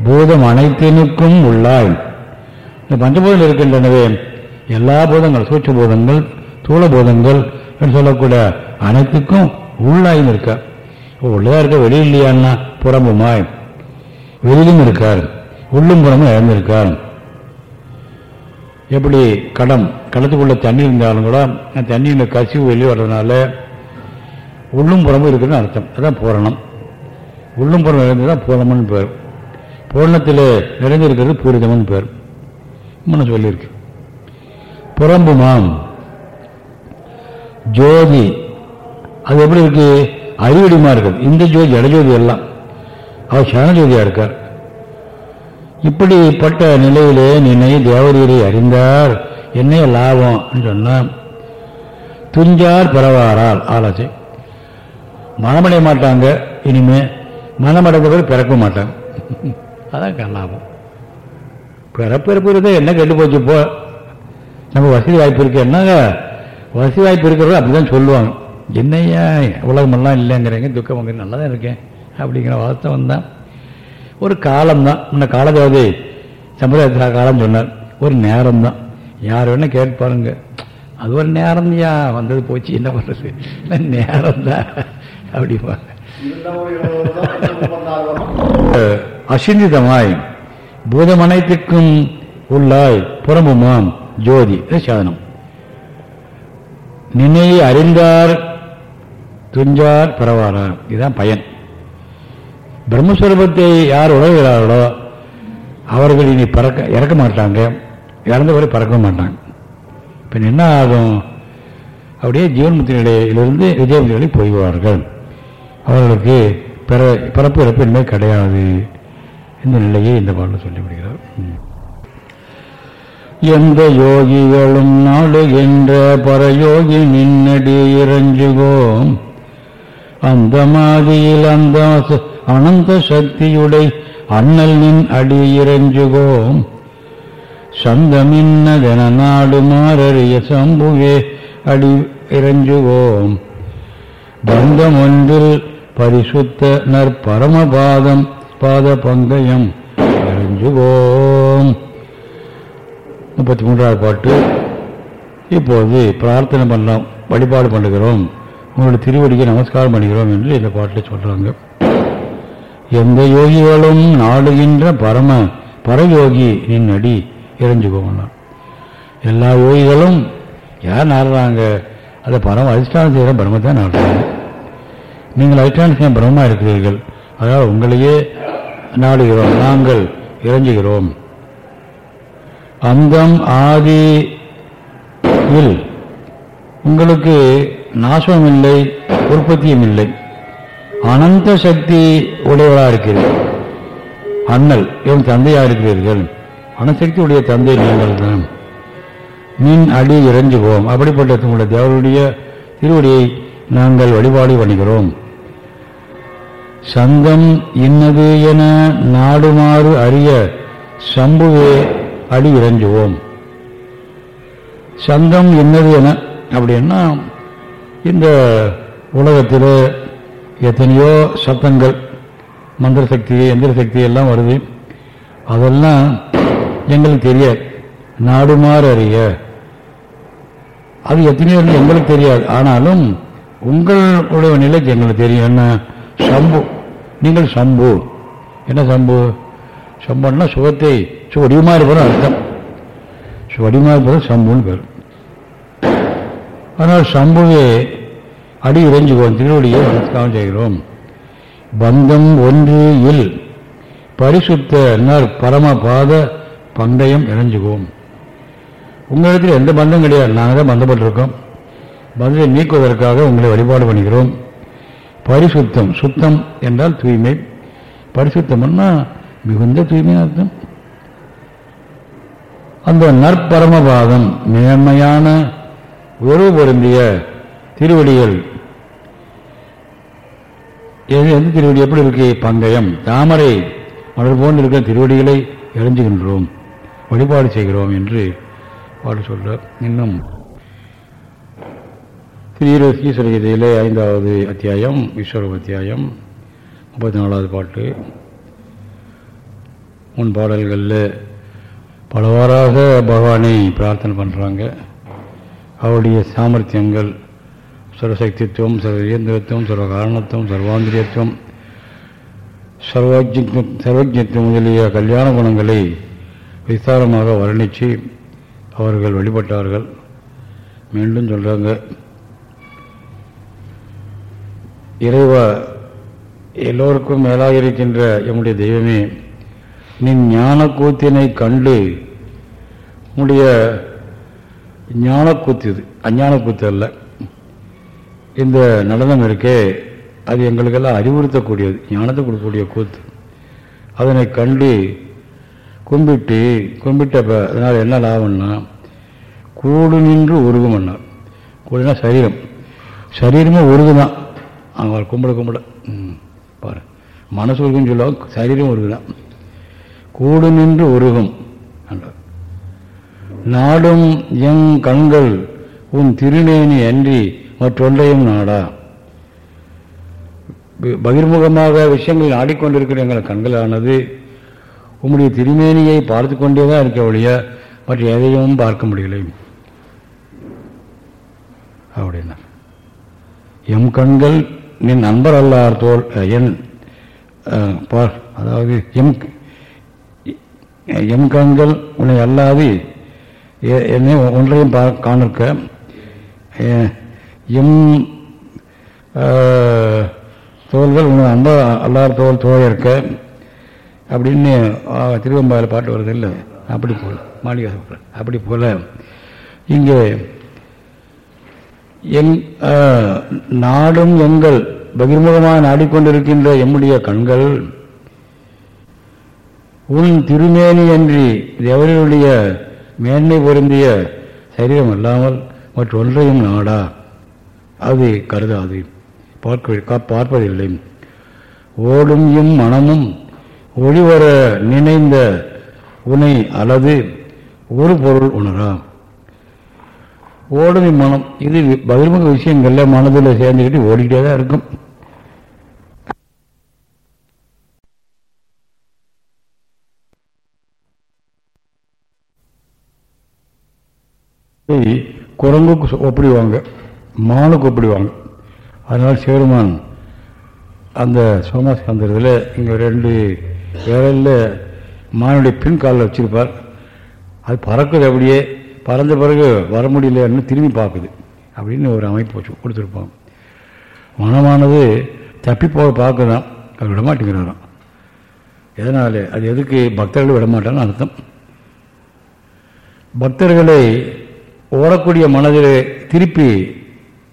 பூதம் அனைத்தினுக்கும் உள்ளாய். இந்த பஞ்சபூதங்கள் இருக்கின்றனவே. எல்லா பூதங்கள் சூட்ச பூதங்கள் தூள பூதங்கள் என்று சொல்லக்கூடிய அனைத்துக்கும் உள்ளாயும் இருக்க. இப்போ இருக்க வெளியில் இல்லையான்னா புறம்புமாய். வெளியிலும் இருக்கார். உள்ளும் புறமும் இழந்திருக்கார். எப்படி கடம் கடத்துக்குள்ள தண்ணி இருந்தாலும் கூட அந்த தண்ணியில் கசிவு வெளியே வர்றதுனால உள்ளும் புறமும் இருக்குதுன்னு அர்த்தம். அதுதான் பூரணம். உள்ளும் புறம் நிறைந்ததான் பூரணம்னு பேர். பூரணத்தில் நிறைந்திருக்கிறது பூரிதம்னு பேர். முன்ன சொல்லியிருக்கு. புறம்புமாம். ஜோதி. அது எப்படி இருக்கு? அறிவடிமா இருக்குது இந்த ஜோதி ஜடஜோதி எல்லாம். அவர் சரணஜோதியா இருக்கார். இப்படிப்பட்ட நிலையிலே நினை தேவரீரை அறிந்தார். என்ன லாபம்? சொன்ன துஞ்சார் பரவாரால் ஆலோசை மனமடைய மாட்டாங்க. இனிமே மனமடைந்த பிறகு பிறக்க மாட்டாங்க அதான் லாபம் பிறப்பிறப்பு இருந்தா என்ன கெட்டு போச்சு இப்போ? நம்ம வசதி வாய்ப்பு இருக்கு. என்னங்க? வசதி வாய்ப்பு இருக்கிறவங்க அப்படிதான் சொல்லுவாங்க. என்னையா உலகமெல்லாம் இல்லைங்கிறீங்க. துக்கம் வாங்குறீங்க நல்லா தான் இருக்கேன். அப்படிங்கிற வாஸ்தவம் தான் ஒரு காலம்தான். இந்த காலதாவது சம்பிரதாய காலம் சொன்னார். ஒரு நேரம் தான் யார் வேணா கேட்டு பாருங்க அது ஒரு நேரம் யா வந்தது போச்சு. என்ன பண்றது? நேரம் தான் அப்படிப்பாங்க அஹ், அசிந்திதமாய் பூதமனைத்துக்கும் உள்ளாய் புறம்புமாம் ஜோதி. சாதனம். நினை அறிந்தார் துஞ்சார் பிறவாரார் இதுதான் பயன். பிரம்மஸ்வரூபத்தை யார் உணர்கிறார்களோ அவர்கள் இனி பறக்க இறக்க மாட்டாங்க. இறந்தவரை பறக்க மாட்டாங்க. இப்போ என்ன ஆகும்? அப்படியே விஜயமுக்தி நிலை போய்வார்கள். அவர்களுக்கு பிற பிறப்பு இறப்பு கிடையாது இந்த நிலையை இந்த பாடலில் சொல்லிவிடுகிறார். ம். எந்த யோகிகளும் நாடுகின்ற பரயோகி நின்னடி இறஞ்சுகோம் அந்த மாதியில் அந்த ச- அனந்த சக்தியுடை அண்ணல் நின் அடி இறஞ்சுகோம் சந்தமின்னதென நாடு மாறறிய சம்புவே அடி இறஞ்சுகோம் பந்தம் ஒன்றில் பரிசுத்த நற்பரமபாதம் பாத பங்கயம் அறிஞ்சுவோம். முப்பத்தி மூன்றாவது பாட்டு. இப்போது பிரார்த்தனை பண்ணலாம் வழிபாடு பண்ணுகிறோம். உங்களுடைய திருவடிக்கு நமஸ்காரம் பண்ணுகிறோம் என்று இந்த பாட்டில் சொல்கிறாங்க எந்த யோகிகளும் நாடுகின்ற பரம பரயோகி நின் அடி இறைஞ்சுக்கோங்க எல்லா யோகிகளும் யார் நாடுறாங்க? அதை பரம அதிஷ்டானம் செய்கிற பரமத்தான் நாடுறாங்க. நீங்கள் அதிஷ்டானம் பிரம்மமாக இருக்கிறீர்கள். அதாவது உங்களையே நாடுகிறோம் நாங்கள் இறைஞ்சுகிறோம். அந்தம் ஆதி இல் உங்களுக்கு நாசமும் இல்லை உற்பத்தியும் இல்லை அனந்த சக்தி உடையவராக இருக்கிறீர்கள். அண்ணல் இவன் தந்தையா இருக்கிறீர்கள். அணுசக்தி உடைய தந்தை நீங்கள் தான். மின் அடி இறைஞ்சுவோம். அப்படிப்பட்ட உங்களுடைய தேவருடைய திருவடியை நாங்கள் வழிபாடு பண்ணுகிறோம். சங்கம் இன்னது என நாடுமாறு அறிய சம்புவே அடி இறைஞ்சுவோம். சங்கம் என்னது என அப்படின்னா இந்த உலகத்தில் எத்தனையோ சத்தங்கள் மந்திர சக்தி எந்திர சக்தி எல்லாம் வருது. அதெல்லாம் எங்களுக்கு தெரியாது. நாடுமாறு அறிய. அது எத்தனையோ எங்களுக்கு தெரியாது. ஆனாலும் உங்களுடைய நிலைக்கு எங்களுக்கு தெரியும். என்ன? சம்பு. நீங்கள் சம்பு. என்ன சம்பு? சம்புன்னா சுகத்தை சுவடிமா இருப்பதும் அர்த்தம். சுவடிமா இருப்பதும் சம்புன்னு பேர். ஆனால் சம்புவே அடி இறைஞ்சுவோம் திருவடியை நமஸ்காரம் செய்கிறோம். பந்தம் ஒன்று இல் பரிசுத்த பரம பாத பந்தயம் இணைஞ்சுக்குவோம் உங்களிடத்தில் எந்த பந்தம் கிடையாது. நாங்கள் தான் பந்தப்பட்டிருக்கோம். பந்தத்தை நீக்குவதற்காக உங்களை வழிபாடு பண்ணுகிறோம் பரிசுத்தம் சுத்தம் என்றால் தூய்மை. பரிசுத்தம்னா மிகுந்த தூய்மைன்னு அர்த்தம். அந்த நற்பரமபாதம் நேர்மையான உறவு பொருந்திய திருவடிகள். எந்த திருவடி எப்படி இருக்கு? பங்கயம் தாமரை. மலர் போன்று இருக்கிற திருவடிகளை இறைஞ்சுகின்றோம் வழிபாடு செய்கிறோம் என்று பாடு சொல்றார். இன்னும் ஸ்ரீரீஸ்வரகீதையிலே ஐந்தாவது அத்தியாயம் ஈஸ்வர அத்தியாயம் முப்பத்தி நாலாவது பாட்டு. முன் பாடல்களில் பலவாறாக பகவானை பிரார்த்தனை பண்ணுறாங்க அவருடைய சாமர்த்தியங்கள் சர்வசக்தித்துவம் சர்வ இயந்திரத்துவம் சர்வ காரணத்துவம் சர்வாந்திரியத்துவம் சர்வஜித்துவம் சர்வஜத்துவம் முதலிய கல்யாண குணங்களை விஸ்தாரமாக வர்ணித்து அவர்கள் வழிபட்டார்கள். மீண்டும் சொல்கிறாங்க இறைவா எல்லோருக்கும் மேலாக இருக்கின்ற எம்முடைய தெய்வமே நீ ஞான கூத்தினை கண்டு உன்னுடைய ஞான கூத்து இது அஞ்ஞான கூத்து அல்ல. இந்த நடனம் இருக்கே அது எங்களுக்கெல்லாம் அறிவுறுத்தக்கூடியது ஞானத்தை கொடுக்கக்கூடிய கூத்து. அதனை கண்டு கும்பிட்டு கும்பிட்டப்ப அதனால் என்ன லாபம்னா கூடு நின்று உருகுமன்னார் கூடுனா சரீரம். சரீரமே உருகுதான். அவங்க கும்பிட கும்பிட ம், பாரு. மனசு உருகுன்னு சொல்லுவாங்க சரீரம் உருகுதான் கூடு நின்று உருகும் நாடும் எங் கண்கள் உன் திருநேனி அன்றி மற்றொன்றையும் நாடா. பகிர்முகமாக விஷயங்கள் நாடிக்கொண்டிருக்கிற எங்கள் கண்களானது உம்முடைய திருமேனியை பார்த்து கொண்டே தான் இருக்க ஒழிய மற்ற எதையும் பார்க்க முடியலை. அப்படின்னா எம் கண்கள் நின் நண்பர் அல்லார் தோல் என் பார் அதாவது எம் எம் கண்கள் உன்னை அல்லாது என்னை ஒன்றையும் பா காணிருக்க எம் தோள்கள் உன்னை அன்ப அல்லார் தோல் தோழர்க்க அப்படின்னு திருவம்பாவில் பாட்டு வருது இல்லை? அப்படி போல மாளிகை அப்படி போல இங்கே எங் நாடும் எங்கள் பகிர்முகமாக நாடிக்கொண்டிருக்கின்ற எம்முடைய கண்கள் உன் திருமேனி அன்றி தேவர்களுடைய மேன்மை பொருந்திய சரீரம் அல்லாமல் மற்றொன்றையும் நாடா? அது கருதாது. பார்க்க பார்ப்பதில்லை. ஓடும் இம் மனமும் ஒளிவர நினைந்த உனை அல்லது ஒரு பொருள் உணரா? ஓடும் மனம் இது பகிர்முக விஷயங்கள்ல மனதில் சேர்ந்துக்கிட்டு ஓடிக்கிட்டே தான் இருக்கும். குரங்குக்கு ஒப்பிடுவாங்க மானுக்கு ஒப்பிடுவாங்க. அதனால் சேருமான் அந்த சோமாஸ்கந்தரத்தில் இங்கே ரெண்டு விரலில் மானுடைய பின் காலில் வச்சிருப்பார். அது பறக்குது அப்படியே. பறந்த பிறகு வர முடியலன்னு திரும்பி பார்க்குது. அப்படின்னு ஒரு அமைப்பு வச்சு கொடுத்துருப்பான் மனமானது தப்பி போக பார்க்குதான். அது விட மாட்டேங்கிறாராம். எதனால? அது எதுக்கு பக்தர்கள் விடமாட்டான்னு அர்த்தம். பக்தர்களை ஓடக்கூடிய மனதில் திருப்பி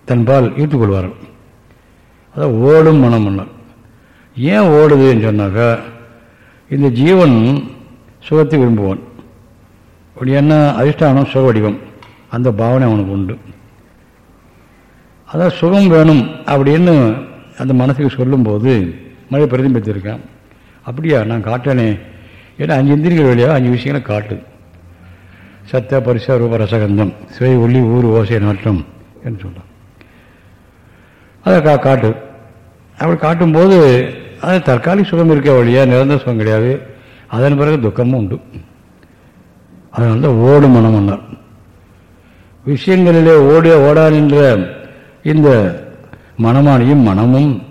தன்பால் ஈர்த்துக்கொள்வார்கள் அதான் ஓடும் மனம் மன்னர் ஏன் ஓடுதுன்னு சொன்னாக்கா இந்த ஜீவன் சுகத்தை விரும்புவான். அப்படி என்ன அதிஷ்டானம் சுக வடிவம் அந்த பாவனை அவனுக்கு உண்டு. அதான் சுகம் வேணும் அப்படின்னு அந்த மனசுக்கு சொல்லும்போது மழை பிரதிபலித்திருக்கேன். அப்படியா நான் காட்டனே. ஏன்னா அஞ்சு இந்திரிகள் வழியாக அஞ்சு விஷயங்களை காட்டுது. சத்த பரிச ரூப ரசகந்தம் சுவை ஒளி ஊர் ஓசை நாட்டம் என்று சொல்கிறான் அதை கா காட்டு. அப்படி காட்டும்போது அது தற்காலிக சுகம் இருக்க வழியா நிரந்தர சுகம் கிடையாது. அதன் பிறகு துக்கமும் உண்டு. அதனால தான் ஓடு மனம் விஷயங்களிலே ஓடி ஓடா நின்ற இந்த மனமானியும் மனமும்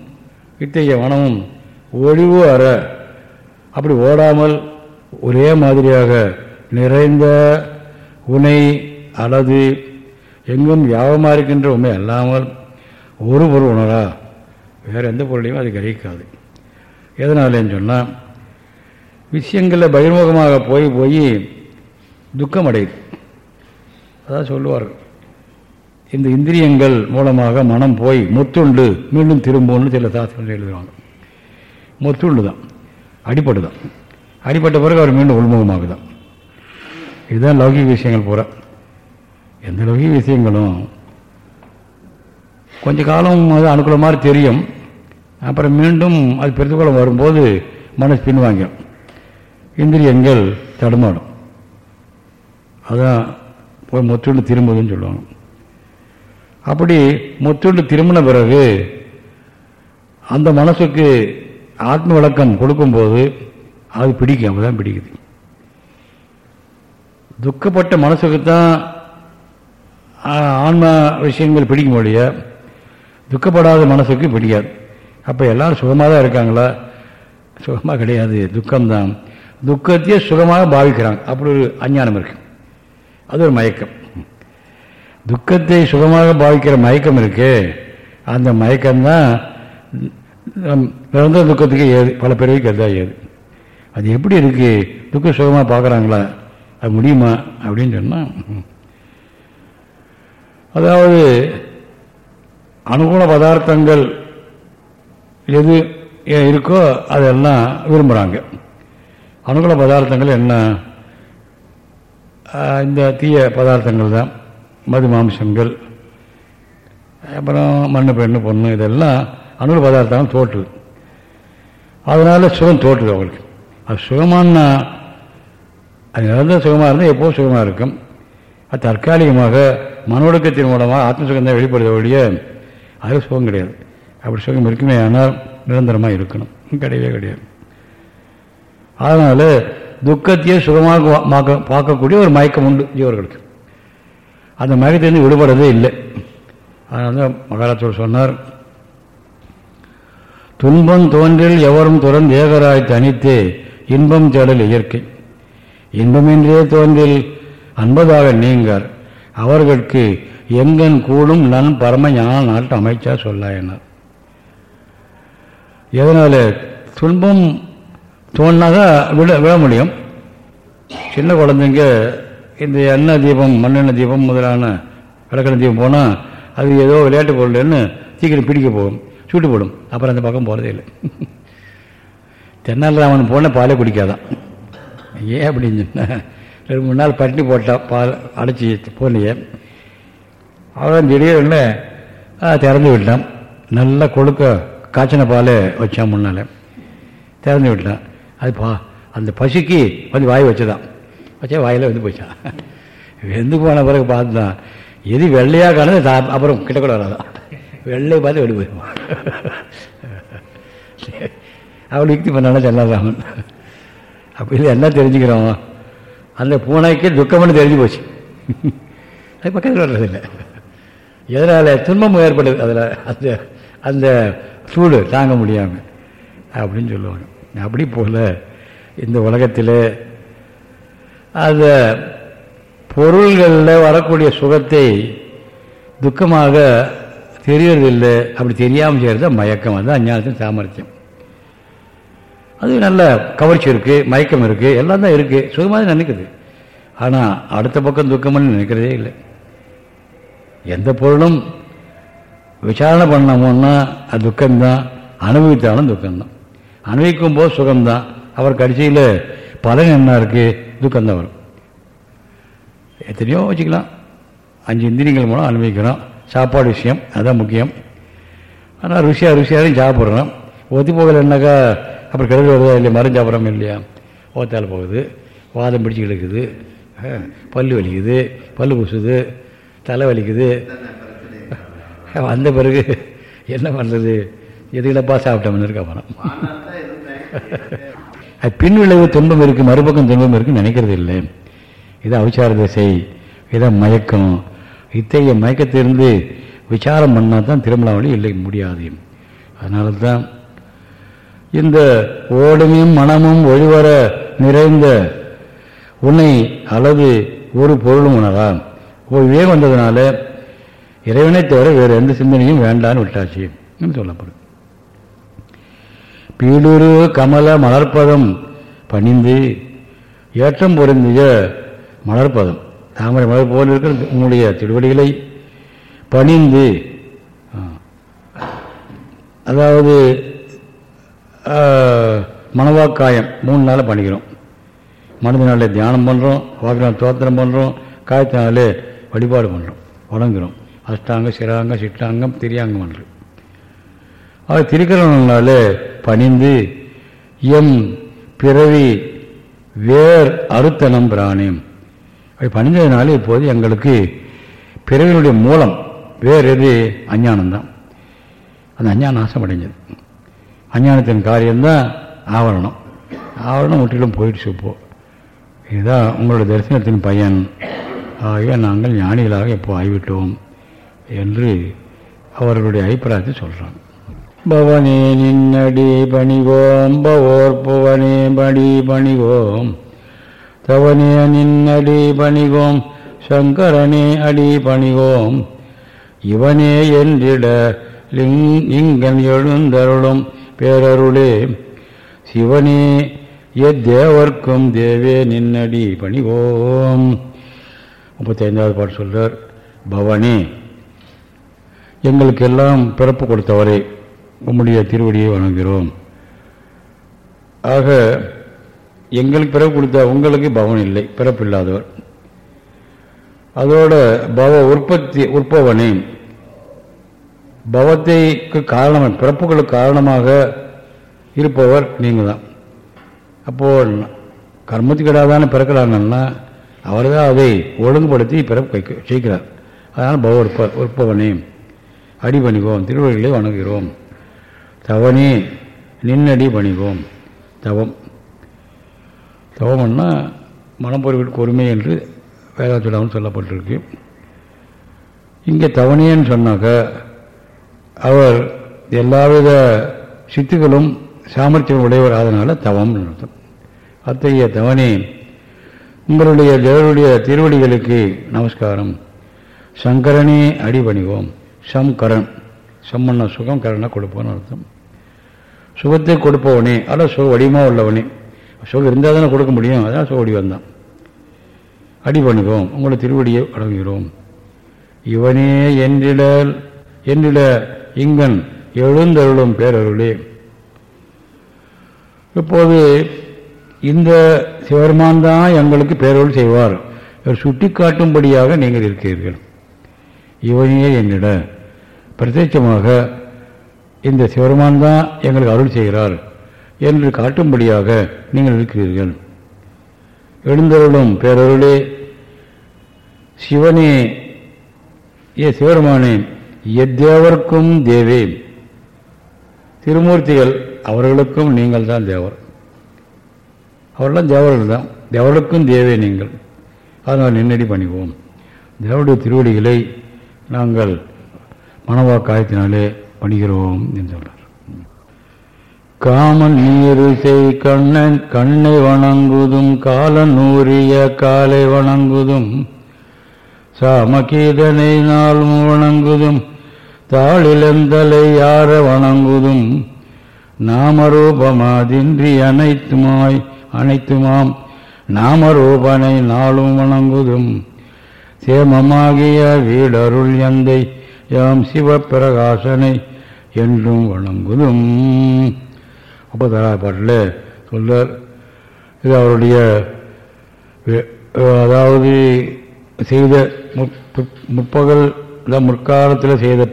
இத்தகைய மனமும் ஒழிவு அற அப்படி ஓடாமல் ஒரே மாதிரியாக நிறைந்த உனை அல்லது எங்கும் யாபமாக இருக்கின்ற உண்மை அல்லாமல் ஒரு பொருள் உணரா? வேறு எந்த பொருளையும் அது கிரகிக்காது. எதனாலேன்னு சொன்னால் விஷயங்களில் பகிர்முகமாக போய் போய் துக்கம் அடையுது அதான் சொல்லுவார்கள். இந்த இந்திரியங்கள் மூலமாக மனம் போய் முத்துண்டு மீண்டும் திரும்பும்னு சில சாஸ்திரங்கள் எழுதுவாங்க. முத்துண்டு தான் அடிப்பட்டு தான் அடிப்பட்ட பிறகு அவர் மீண்டும் உள்முகமாகுதான். இதுதான் லௌகிக விஷயங்கள் பூரா. எந்த லௌகிக விஷயங்களும் கொஞ்ச காலம் அது அனுகூல மாதிரி தெரியும். அப்புறம் மீண்டும் அது பெருத்துக்கோளம் வரும்போது மனசு பின்வாங்கிடும். இந்திரியங்கள் தடுமாடும் அதான் போய் முத்துண்டு திரும்புதுன்னு சொல்லுவாங்க. அப்படி முத்துண்டு திரும்பின பிறகு அந்த மனசுக்கு ஆத்ம விளக்கம் கொடுக்கும்போது அது பிடிக்கும் அப்பதான் பிடிக்குது. துக்கப்பட்ட மனசுக்கு தான் ஆன்ம விஷயங்கள் பிடிக்கும் ஒழிய துக்கப்படாத மனசுக்கு பிடிக்காது. அப்போ எல்லாரும் சுகமாக தான் இருக்காங்களா? சுகமாக கிடையாது துக்கம்தான். துக்கத்தையே சுகமாக பாவிக்கிறாங்க. அப்படி ஒரு அஞ்ஞானம் இருக்குது அது ஒரு மயக்கம். துக்கத்தை சுகமாக பாவிக்கிற மயக்கம் இருக்கு. அந்த மயக்கம்தான் நிரந்தர துக்கத்துக்கு ஏது பல பேருக்கு அதுதான் ஏது. அது எப்படி இருக்கு? துக்கம் சுகமாக பார்க்குறாங்களா? அது முடியுமா? அப்படின்னு சொன்னால் அதாவது அனுகூல பதார்த்தங்கள் எது இருக்கோ அதெல்லாம் விரும்புகிறாங்க அனுகூல பதார்த்தங்கள் என்ன? இந்த தீய பதார்த்தங்கள் தான் மது மாம்சங்கள் அப்புறம் மண்ணு பெண்ணு பொண்ணு இதெல்லாம் அணுகு பதார்த்தங்கள் தோற்றுது அதனால சுகம் தோற்றுது அவங்களுக்கு. அது சுகமானா அது நிரந்தர சுகமாக இருந்தால் எப்போது சுகமாக இருக்கும்? அது தற்காலிகமாக மனொடுக்கத்தின் மூலமாக ஆத்ம சுகம் தான் வெளிப்படுத்த ஒழிய அது சுகம் கிடையாது. அப்படி சுகம் இருக்குமே ஆனால் நிரந்தரமாக இருக்கணும். கிடையவே கிடையாது. அதனால் துக்கத்தையே சுகமாக பார்க்கக்கூடிய ஒரு மயக்கம் உண்டு ஜீவர்களுக்கு. அந்த மயக்கத்திலிருந்து விடுபடுறதே இல்லை. அதனால தான் மகாராஜர் சொன்னார் துன்பம் தோன்றில் எவரும் துறந்து ஏகராய் தனித்து இன்பம் தேடல் இயற்கை. இன்பமின்றே தோன்றில் அன்பதாக நீங்கார். அவர்களுக்கு எங்கன் கூடும் நன் பரம ஞான நாட்டு அமைச்சா சொல்லாயினார். எதனால? துன்பம் தோணினாதான் விட விட முடியும். சின்ன குழந்தைங்க இந்த எண்ணெய் தீபம் மண்ணெண்ணெய் தீபம் முதலான விளக்கெண்ணெய் தீபம் போனால் அது ஏதோ விளையாட்டு பொருள்னு சீக்கிரம் பிடிக்க போகும் சூட்டு போடும். அப்புறம் அந்த பக்கம் போகிறதே இல்லை. தென்னாலிராமன் போனால் பாலே குடிக்காதான். ஏன் அப்படின்னு ரெண்டு மூணு நாள் பட்டினி போட்டான் பால் அடைச்சி போனியே அவன் திடீர்னு திறந்து விட்டான். நல்லா கொழுக்க காய்ச்சின பால் வச்சான் முன்னால். திறந்து விட்டான். அது பா அந்த பசிக்கு வந்து வாய் வச்சுதான். வச்சா வாயில் வந்து போச்சான் வெந்து போன பிறகு பார்த்துதான். எது வெள்ளையாக காணது தா- அப்புறம் கிட்ட கூட வராதான் வெள்ளை பார்த்து வெளி போயிடுவான் அவள் யுக்தி பண்ணான செல்லாதாமன். அப்போ இது என்ன தெரிஞ்சுக்கிறோம்? அந்த பூனைக்கு துக்கம்னு தெரிஞ்சு போச்சு. அது பக்கத்தில் வர்றதில்லை எதனால் துன்பம் ஏற்படுது? அதில் அந்த அந்த சூடு தாங்க முடியாமல் அப்படின்னு சொல்லுவாங்க. அப்படி போல இந்த உலகத்தில் அந்த பொருள்களில் வரக்கூடிய சுகத்தை துக்கமாக தெரியறதில்லை. அப்படி தெரியாமல் செய்கிறது மயக்கம். அது அஞ்ஞானத்தின் சாமர்த்தியம். அது நல்ல கவர்ச்சி இருக்குது மயக்கம் இருக்குது எல்லாம் தான் இருக்குது சுகமாக நினைக்குது. ஆனால் அடுத்த பக்கம் துக்கம்னு நினைக்கிறதே இல்லை. எந்த பொருளும் விசாரணை பண்ணோம்னா அது துக்கம்தான். அனுபவித்தாலும் துக்கம்தான். அனுபவிக்கும் போது சுகம்தான். அவர் கடைசியில் பலன் என்ன இருக்குது துக்கம்தான் வரும். எத்தனையோ வச்சுக்கலாம். அஞ்சு இந்திரியங்கள் மூலம் அனுபவிக்கிறோம். சாப்பாடு விஷயம் அதுதான் முக்கியம். ஆனால் ருசியாக ருசியாக சாப்பிட்றோம். ஒத்தி போகல என்னக்கா? அப்புறம் கிழக்கு வருதா இல்லையா? மருந்து சாப்பிட்றோம் இல்லையா? ஓத்தால் போகுது. வாதம் பிடிச்சி கிடக்குது. பல் பல்லு வலிக்குது. பல் குசுது தலை வலிக்குது. வந்த பிறகு என்ன பண்ணுறது எதுகளப்பா சாப்பிட்டோம்னு இருக்க அப்புறம் பின் விளைவு துன்பம் இருக்குது மறுபக்கம் துன்பம் இருக்குன்னு நினைக்கிறது இல்லை. இது அவிச்சார திசை இதை மயக்கம். இத்தகைய மயக்கத்திலிருந்து விசாரம் பண்ணால் தான் திருமலாவளி இல்லை முடியாது. அதனால தான் இந்த ஓடுமையும் மனமும் ஒளிவர நிறைந்த உன்னை அல்லது ஒரு பொருளும் ஒரு விவேகம் வந்ததுனால இறைவனை தவிர வேறு எந்த சிந்தனையும் வேண்டான்னு விட்டாச்சு என்று சொல்லப்படும். பீடுரு கமல மலர்ப்பதம் பணிந்து ஏற்றம் பொருந்திய மலர்ப்பதம். தாமரை மலர் போல் இருக்கிற உன்னுடைய திருவடிகளை பணிந்து அதாவது மனவாக்காயம் மூணு நாளில் பண்ணிக்கிறோம் மனதினாலே தியானம் பண்ணுறோம் வாக்கினால் தோத்திரம் பண்ணுறோம் காயத்தினாலே வழிபாடு பண்ணுறோம் வணங்குறோம். அஷ்டாங்க சிராங்க சிட்டாங்கம் திரியாங்கம் பண்ணுறோம் அது திரிக்கிறவங்களாலே பணிந்து எம் பிறவி வேர் அறுத்தனம் பிராணியம் அப்படி பணிந்ததுனால இப்போது எங்களுக்கு பிறவியினுடைய மூலம் வேறு எது? அஞ்ஞானம்தான். அந்த அஞ்ஞானம் நாசமடைஞ்சது. அஞ்ஞானத்தின் காரியம்தான் ஆவரணம். ஆவரணம் முற்றிலும் போயிடுச்சு இப்போது இதுதான் உங்களுடைய தரிசனத்தின் பையன். ஆகிய நாங்கள் ஞானிகளாக இப்போ ஆகிவிட்டோம் என்று அவர்களுடைய அபிப்பிராயத்தை சொல்கிறாங்க பவனே நின்னடி பணிவோம் பவோர் புவனே படி பணிவோம். தவனே நின்னடி பணிவோம் சங்கரனே அடி பணிவோம். இவனே என்றிட லிங் எழுந்தருளும் பேரருளே. சிவனே எத்தேவர்க்கும் தேவே நின்னடி பணிவோம். முப்பத்தைந்தாவது பாட்டு சொல்றார் பவனே. எங்களுக்கெல்லாம் பிறப்பு கொடுத்தவரே. உம்முடைய திருவடியை வணங்குகிறோம். ஆக எங்களுக்கு பிறப்பு கொடுத்த உங்களுக்கு பவன் இல்லை பிறப்பு இல்லாதவர் அதோட பவ உற்பத்தி உற்பவனே பவத்தைக்கு காரணம் பிறப்புகளுக்கு காரணமாக இருப்பவர் நீங்கள் தான் அப்போது கர்மத்துக்கிடாதான பிறக்கிறாங்கன்னா அவர் தான் அதை ஒழுங்குபடுத்தி பிறப்பு வைக்க செய்கிறார். அதனால் பவ உற்ப உற்பவனே அடிபணிவோம் திருவள்ளிகளை வணங்குகிறோம். தவனே நின்னடி பணிவோம். தவம். தவம்னா மனப்பொருள் பொறுமை என்று வேதாச்சுடாமல் சொல்லப்பட்டிருக்கு. இங்கே தவணையன்னு சொன்னாக்க அவர் எல்லாவித சித்துக்களும் சாமர்த்தியம் உடையவர் ஆதனால தவம் அர்த்தம். அத்தகைய தவணே உங்களுடைய தேவருடைய திருவடிகளுக்கு நமஸ்காரம். சங்கரனே அடிபணிவோம். சம்கரன் சம்மன்ன சுகம் கரனை கொடுப்போன்னு அர்த்தம். சுகத்தை கொடுப்பவனே. அல்ல சுக வடிவமாக உள்ளவனே. சுகம் இருந்தால் தானே கொடுக்க முடியும். அதான் சுக வடிவம் தான். அடி பண்ணுவோம் உங்களை திருவடியை வழங்குகிறோம் இவனே என்றிட என்றிட இங்கன் எழுந்தருளும் பேரருளே. இப்போது இந்த சிவருமான் தான் எங்களுக்கு பேரருள் செய்வார். இவர் சுட்டி காட்டும்படியாக நீங்கள் இருக்கிறீர்கள். இவனே என்னிட பிரத்யட்சமாக இந்த சிவருமான் தான் எங்களுக்கு அருள் செய்கிறார் என்று காட்டும்படியாக நீங்கள் இருக்கிறீர்கள். எழுந்தருளும் பேரருளே சிவனே ஏ சிவருமானே எத்தேவர்க்கும் தேவே. திருமூர்த்திகள் அவர்களுக்கும் நீங்கள் தான் தேவர். அவர்களாம் தேவர்கள் தான். தேவர்களுக்கும் தேவே நீங்கள். அதனால் நின்னடி பண்ணிவோம் தேவருடைய திருவடிகளை நாங்கள் மனவாக்காயத்தினாலே பணிகிறோம் என்று சொல்றார் காமன் நீரு செய் கண்ணன் கண்ணை வணங்குதும் காலன் நூறிய காலை வணங்குதும் சாமகீதனை நாளும் வணங்குதும் தாளிலந்தலை யார வணங்குதும் நாமரூபமாதின்றி அனைத்துமாய் அனைத்துமாம் நாமரூபனை நாளும் வணங்குதும் சேமமாகிய வீடருள் எந்தை யாம் சிவப்பிரகாசனை என்றும் வணங்குதும். அப்போ பாட்டில் சொல்றார் இது அவருடைய அதாவது செய்த முற்- முற்பகல் முற்காலத்தில் செய்த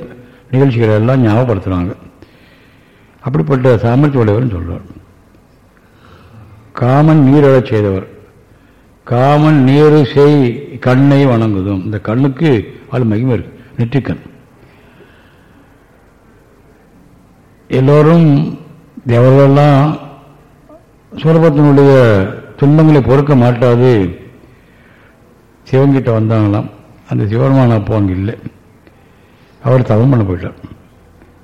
நிகழ்ச்சிகளை எல்லாம் ஞாபகப்படுத்துகிறாங்க அப்படிப்பட்ட சாமர்த்திய உடையவர்னு சொல்றார். காமன் நீரழச் செய்தவர். காமன் நீரு செய் கண்ணை வணங்குதும். இந்த கண்ணுக்கு அது மகிமை இருக்கு. நெற்றிக்கண். எல்லோரும் தேவர்களெல்லாம் சூரபத்தினுடைய துன்பங்களை பொறுக்க மாட்டாது. சிவங்கிட்ட வந்தாங்களாம். அந்த சிவருமான அப்போ அங்கே இல்லை. அவர் தவம் பண்ண போயிட்டார்.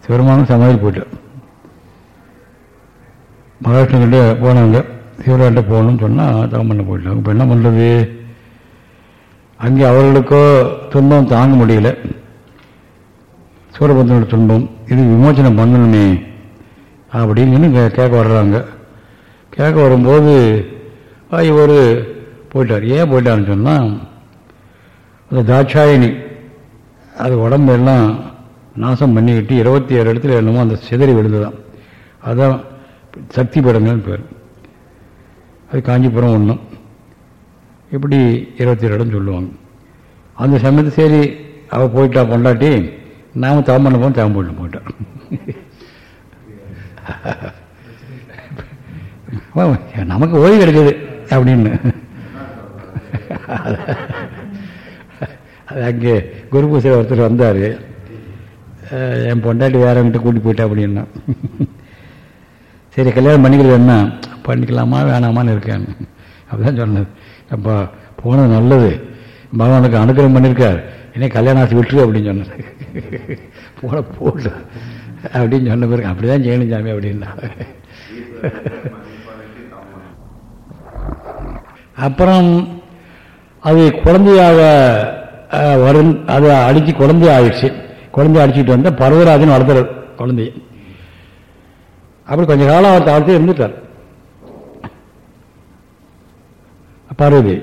சிவருமானும் சமாதி போயிட்டார். மகாவிஷ்ணுக்கிட்ட போனாங்க. சிவராட்ட போகணும்னு சொன்னால் தவம் பண்ண போயிட்டாங்க. இப்போ என்ன பண்ணுறது அங்கே அவர்களுக்கோ துன்பம் தாங்க முடியல. சூரபந்தனோட துன்பம் இது விமோசனம் பண்ணணுமே அப்படின்னு கே- கேட்க வர்றாங்க. கேட்க வரும்போது இவர் போயிட்டார். ஏன் போயிட்டாருன்னு சொன்னால் அந்த தாட்சாயணி அது உடம்பெல்லாம் நாசம் பண்ணிக்கிட்டு இருபத்தி ஏழு இடத்துல என்னமோ அந்த சிதறி விழுந்துதான் அதுதான் சக்தி படங்கள்னு பேர். அது காஞ்சிபுரம் ஒன்றும் இப்படி இருபத்தி ஏழு இடம் சொல்லுவாங்க. அந்த சமயத்து சரி அவள் போயிட்டா பொண்டாட்டி நாம் தவம் பண்ண போன தவம் பண்ண போயிட்டான் நமக்கு ஓய்வு கிடைக்குது அப்படின்னு. அது அங்கே குரு பூசை ஒருத்தர் வந்தார். என் பொண்டாட்டி வேறவங்கிட்ட கூட்டி போயிட்டா அப்படின்னா. சரி கல்யாணம் பண்ணிக்கிறதுன்னா பண்ணிக்கலாமா வேணாமான்னு இருக்கேன். அப்படிதான் சொன்னது அப்போ போனது நல்லது. பகவானுக்கு அனுகிரகம் பண்ணியிருக்கார். என்னை கல்யாணம் ஆசி விட்டுரு அப்படின்னு சொன்னார். போன போட்டு அப்படின்னு சொன்ன பிறகு அப்படிதான் செய்யணும் சாமி அப்படின்னா. அப்புறம் அது குழந்தையாக வரும் அதை அடித்து குழந்தை ஆயிடுச்சு. குழந்தைய அடிச்சுட்டு வந்தால் பர்வராஜன் வளர்த்துறது குழந்தைய. அப்படி கொஞ்ச காலம் அவர் தாழ்த்து இருந்துட்டார். பார்வதி.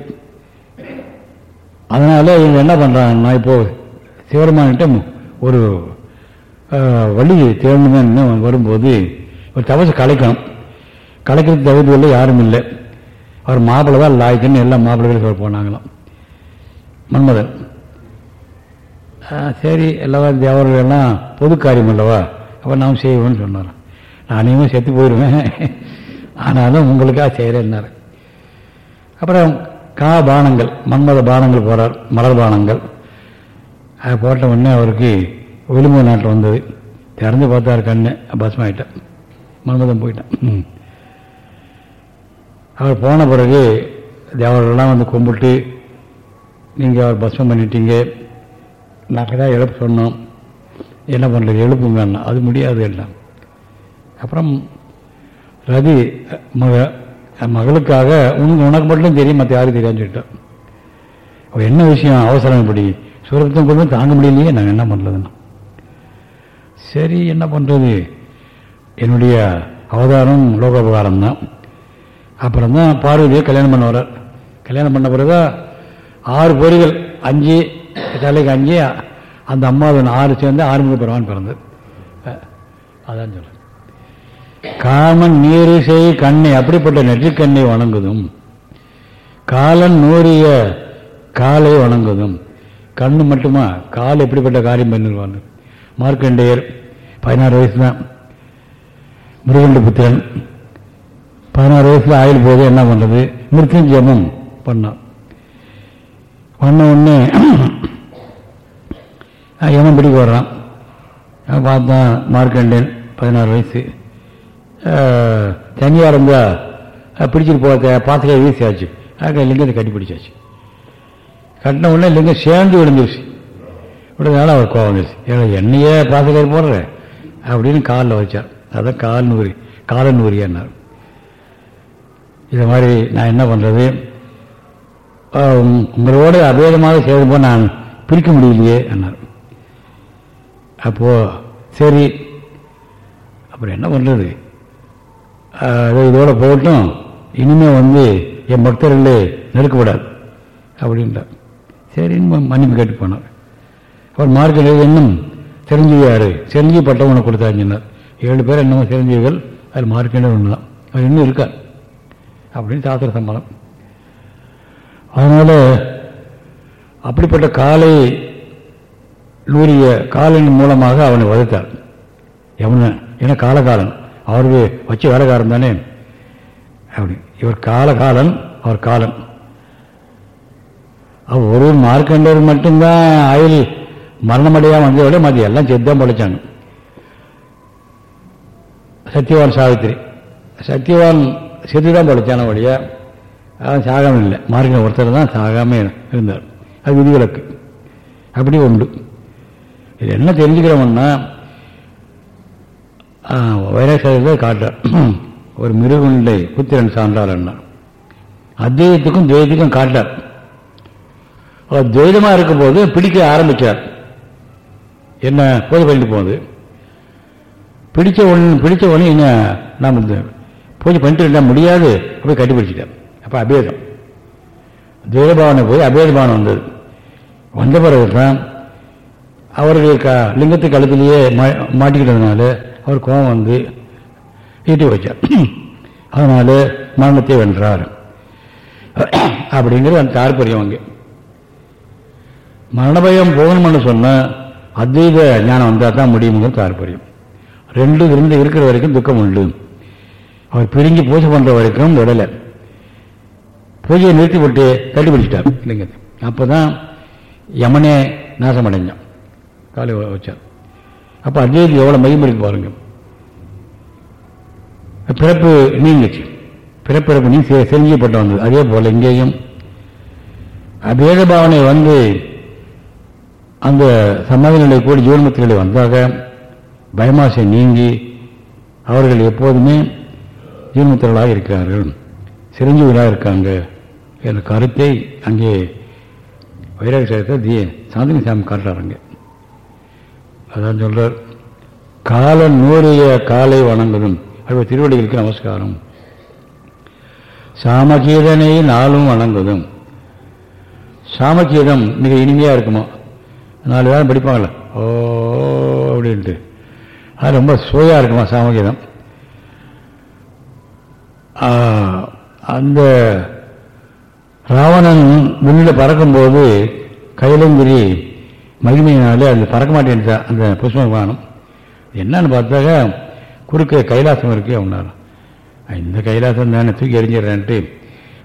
அதனால் இவங்க என்ன பண்ணுறாங்கன்னா இப்போது சிவருமான்கிட்ட ஒரு வழி தேடணும் வரும்போது ஒரு தவசு கலைக்கணும். கலைக்கிறது தகுதியில் யாரும் இல்லை. அவர் மாப்பிள்ளை தான் லாய்க்குன்னு எல்லா மாப்பிள்ளைகளும் போனாங்களாம். மன்மதன். ஆ, சரி எல்லாரும் தேவர்கள் எல்லாம் பொது காரியம் அல்லவா? அப்போ நாம் செய்வோம்னு சொன்னார். நானே செத்து போயிடுவேன் ஆனாலும் உங்களுக்காக செய்கிறேன்னாரு அப்புறம் கா பானங்கள் மன்மத பானங்கள் போறார் மலர் பானங்கள். அது போட்ட உடனே அவருக்கு விளிம்பு நாட்டில் வந்தது. திறந்து பார்த்தார் கண்ணு பஸ்மாயிட்டேன் மன்மதம் போயிட்டான். அவர் போன பிறகு தேவர்கள்லாம் வந்து கும்பிட்டு நீங்கள் அவர் பஸ்மம் பண்ணிட்டீங்க. நாங்கள் தான் எழுப்பு சொன்னோம். என்ன பண்ணுறது எழுப்புங்கன்னா. அது முடியாது எல்லாம். அப்புறம் ரதி மக மகளுக்காக உனக்கு உனக்கு மட்டும் தெரியும் மற்ற யாரும் தெரியாதுன்னு சொல்லிட்டோம் அவள் என்ன விஷயம் அவசரம் இப்படி? சூரத்தம் கொண்டு தாங்க முடியலையே நாங்கள் என்ன பண்ணுறதுன்னா சரி என்ன பண்ணுறது என்னுடைய அவதாரம் லோகோபகாரம் தான். அப்புறம் தான் பார்வதியை கல்யாணம் பண்ண வர்றார். கல்யாணம் பண்ண பிறகு ஆறு பொறிகள் அஞ்சு தலைக்கு அஞ்சு அந்த அம்மாவின் ஆறு சேர்ந்து ஆறுமுக பெருமான் பிறந்தது. அதான் சொல்கிறேன் காமன் நீரிசை கண்ணை அப்படிப்பட்ட நெற்றிக்கண்ணை வணங்குதும். காலன் நூறிய காலை வணங்குதும். கண்ணு மட்டுமா? கால் எப்படிப்பட்ட காரியம் பண்ணிருவாங்க? மார்க்கண்டேயர் பதினாறு வயசு தான் முருகண்ட புத்திரன் பதினாறு வயசுல ஆயுள் போது என்ன பண்றது? மிருத்யுஞ்சயமும் பண்ணான். பண்ண உடனே யமன் பிடிக்க வர்றான். பார்த்தான் மார்க்கண்டேன் பதினாறு வயசு. தனியாக இருந்தால் பிடிச்சிட்டு போக பாத்திரையை வீசியாச்சு ஆக லிங்கத்தை கட்டி பிடிச்சாச்சு. கட்டின உடனே லிங்கம் சேர்ந்து விழுந்துருச்சு. விழுந்தனால அவர் கோவம் வந்துருச்சு. ஏன்னா என்னையே பாத்திரையை போடுற அப்படின்னு காலில் வச்சார் அதான் கால் நூறி கால நூறியான்னார் இது மாதிரி நான் என்ன பண்ணுறது உங்களோட அபேதமாக சேரும்போது நான் பிரிக்க முடியலையே என்னார் அப்போ சரி அப்புறம் என்ன பண்ணுறது இதோட போகட்டும் இனிமே வந்து என் பக்தர்களே நெருக்கப்படாது அப்படின்றார். சரின்னு மன்னிப்பு கேட்டு போனார். அவர் மார்க்க இன்னும் சிரஞ்சீவி யாரு சிரஞ்சீவி பட்டம் உனக்கு கொடுத்தாச்சுன்னார் ஏழு பேர் என்னமோ சிரஞ்சீவிகள் அதில் மார்க்கெண்டே ஒன்று தான் அவர் இன்னும் இருக்கார் அப்படின்னு சாஸ்திர சம்மதம் அதனால் அப்படிப்பட்ட காலை நூறிய காலின் மூலமாக அவனை வதைத்தார். எவனை? ஏன்னா காலகாலன். அவருக்கு வச்சு வேலைக்காரன் தானே? அப்படி. இவர் காலகாலன் அவர் காலன். அவர் ஒரு மார்க்கண்டர் மட்டும்தான் ஆயுள் மரணமடையாம வந்ததோட மதியம் எல்லாம் செத்தான் படைச்சாங்க. சத்தியவான் சாவித்திரி. சத்தியவான் செத்து தான் படைச்சான வழிய அவன் சாகாமல் இல்லை. மார்க்கன் ஒருத்தர் தான் சாகாம இருந்தார். அது விதிவிலக்கு. அப்படி உண்டு. இது என்ன தெரிஞ்சுக்கிறோம்னா வைரேஸ்வரத்தை காட்டார் ஒரு மிருகுண்டை புத்திரன் சான்றார் என்ன? அத்வைதத்துக்கும் துவைதத்துக்கும் காட்டார் அவர் துவைதமா இருக்கும்போது பிடிக்க ஆரம்பிச்சார் என்ன பூஜை பண்ணிட்டு போகுது பிடிச்ச ஒன்று பிடிச்ச ஒன்று என்ன நாம் பூஜை பண்ணிட்டு இருந்தால் முடியாது போய் கட்டி பிடிச்சிட்டார். அப்போ அபேதம். துவைதபாவனை போய் அபேதபாவனை வந்தது வந்த பிறகு தான் அவர்கள் க லிங்கத்து கழுத்திலேயே மாட்டிக்கிட்டதுனால அவர் கோபம் வந்து ஈட்டி வச்சார் அதனால மரணத்தை வென்றார். அப்படிங்கிறது அந்த தாற்பயம் அங்கே. மரணபயம் போகணும்னு சொன்னால் அத்வைத ஞானம் வந்தால் தான் முடியுங்கிற தாற்பயம். ரெண்டு இருந்து இருக்கிற வரைக்கும் துக்கம் உண்டு. அவர் பிரிஞ்சு பூஜை பண்ணுற வரைக்கும் விடலை. பூஜையை நிறுத்தி விட்டு தட்டி பிடிச்சிட்டார் லிங்கத்தை அப்போதான் யமனே நாசம் அடைஞ்சான் காலை வச்சார் அப்போ அத்வைதி எவ்வளோ மையம் இருக்கு பாருங்க. பிறப்பு நீங்குச்சு. பிறப்பிறப்பு நீ செஞ்சப்பட்டு வந்தது அதே போல இங்கேயும். அபேத பாவனை வந்து அந்த சமாதி நிலை கூட ஜீவன்மத்திலே வந்தாக. பயமாசை நீங்கி அவர்கள் எப்போதுமே ஜீவன்முத்திரர்களாக இருக்கிறார்கள். சிரஞ்சீவிகளாக இருக்காங்க என்ற கருத்தை அங்கே வைராக சேர்த்த தி சாந்தினி சாமி காட்டுறாருங்க. அதான் சொல்றார் கால நூறிய காலை வணங்குதும். அது திருவடிகளுக்கு நமஸ்காரம். சாமகீதனை நாளும் வணங்குதும். சாமகீதம் மிக இனிமையாக இருக்குமா? நாலு வேலை படிப்பாங்களே ஓ அப்படின்ட்டு. அது ரொம்ப சுவையாக இருக்குமா சாமகீதம்? ஆ, அந்த ராவணன் விண்ணில் பறக்கும்போது கைலங்கிரி மகிமையினாலே அது பறக்க மாட்டேன்னுச்சா அந்த புஷ்ப விமானம் என்னன்னு பார்த்தாக்கா குறுக்க கைலாசம் இருக்கு அவனால் இந்த கைலாசம் தானே தூக்கி எரிஞ்சிடறேன்ட்டு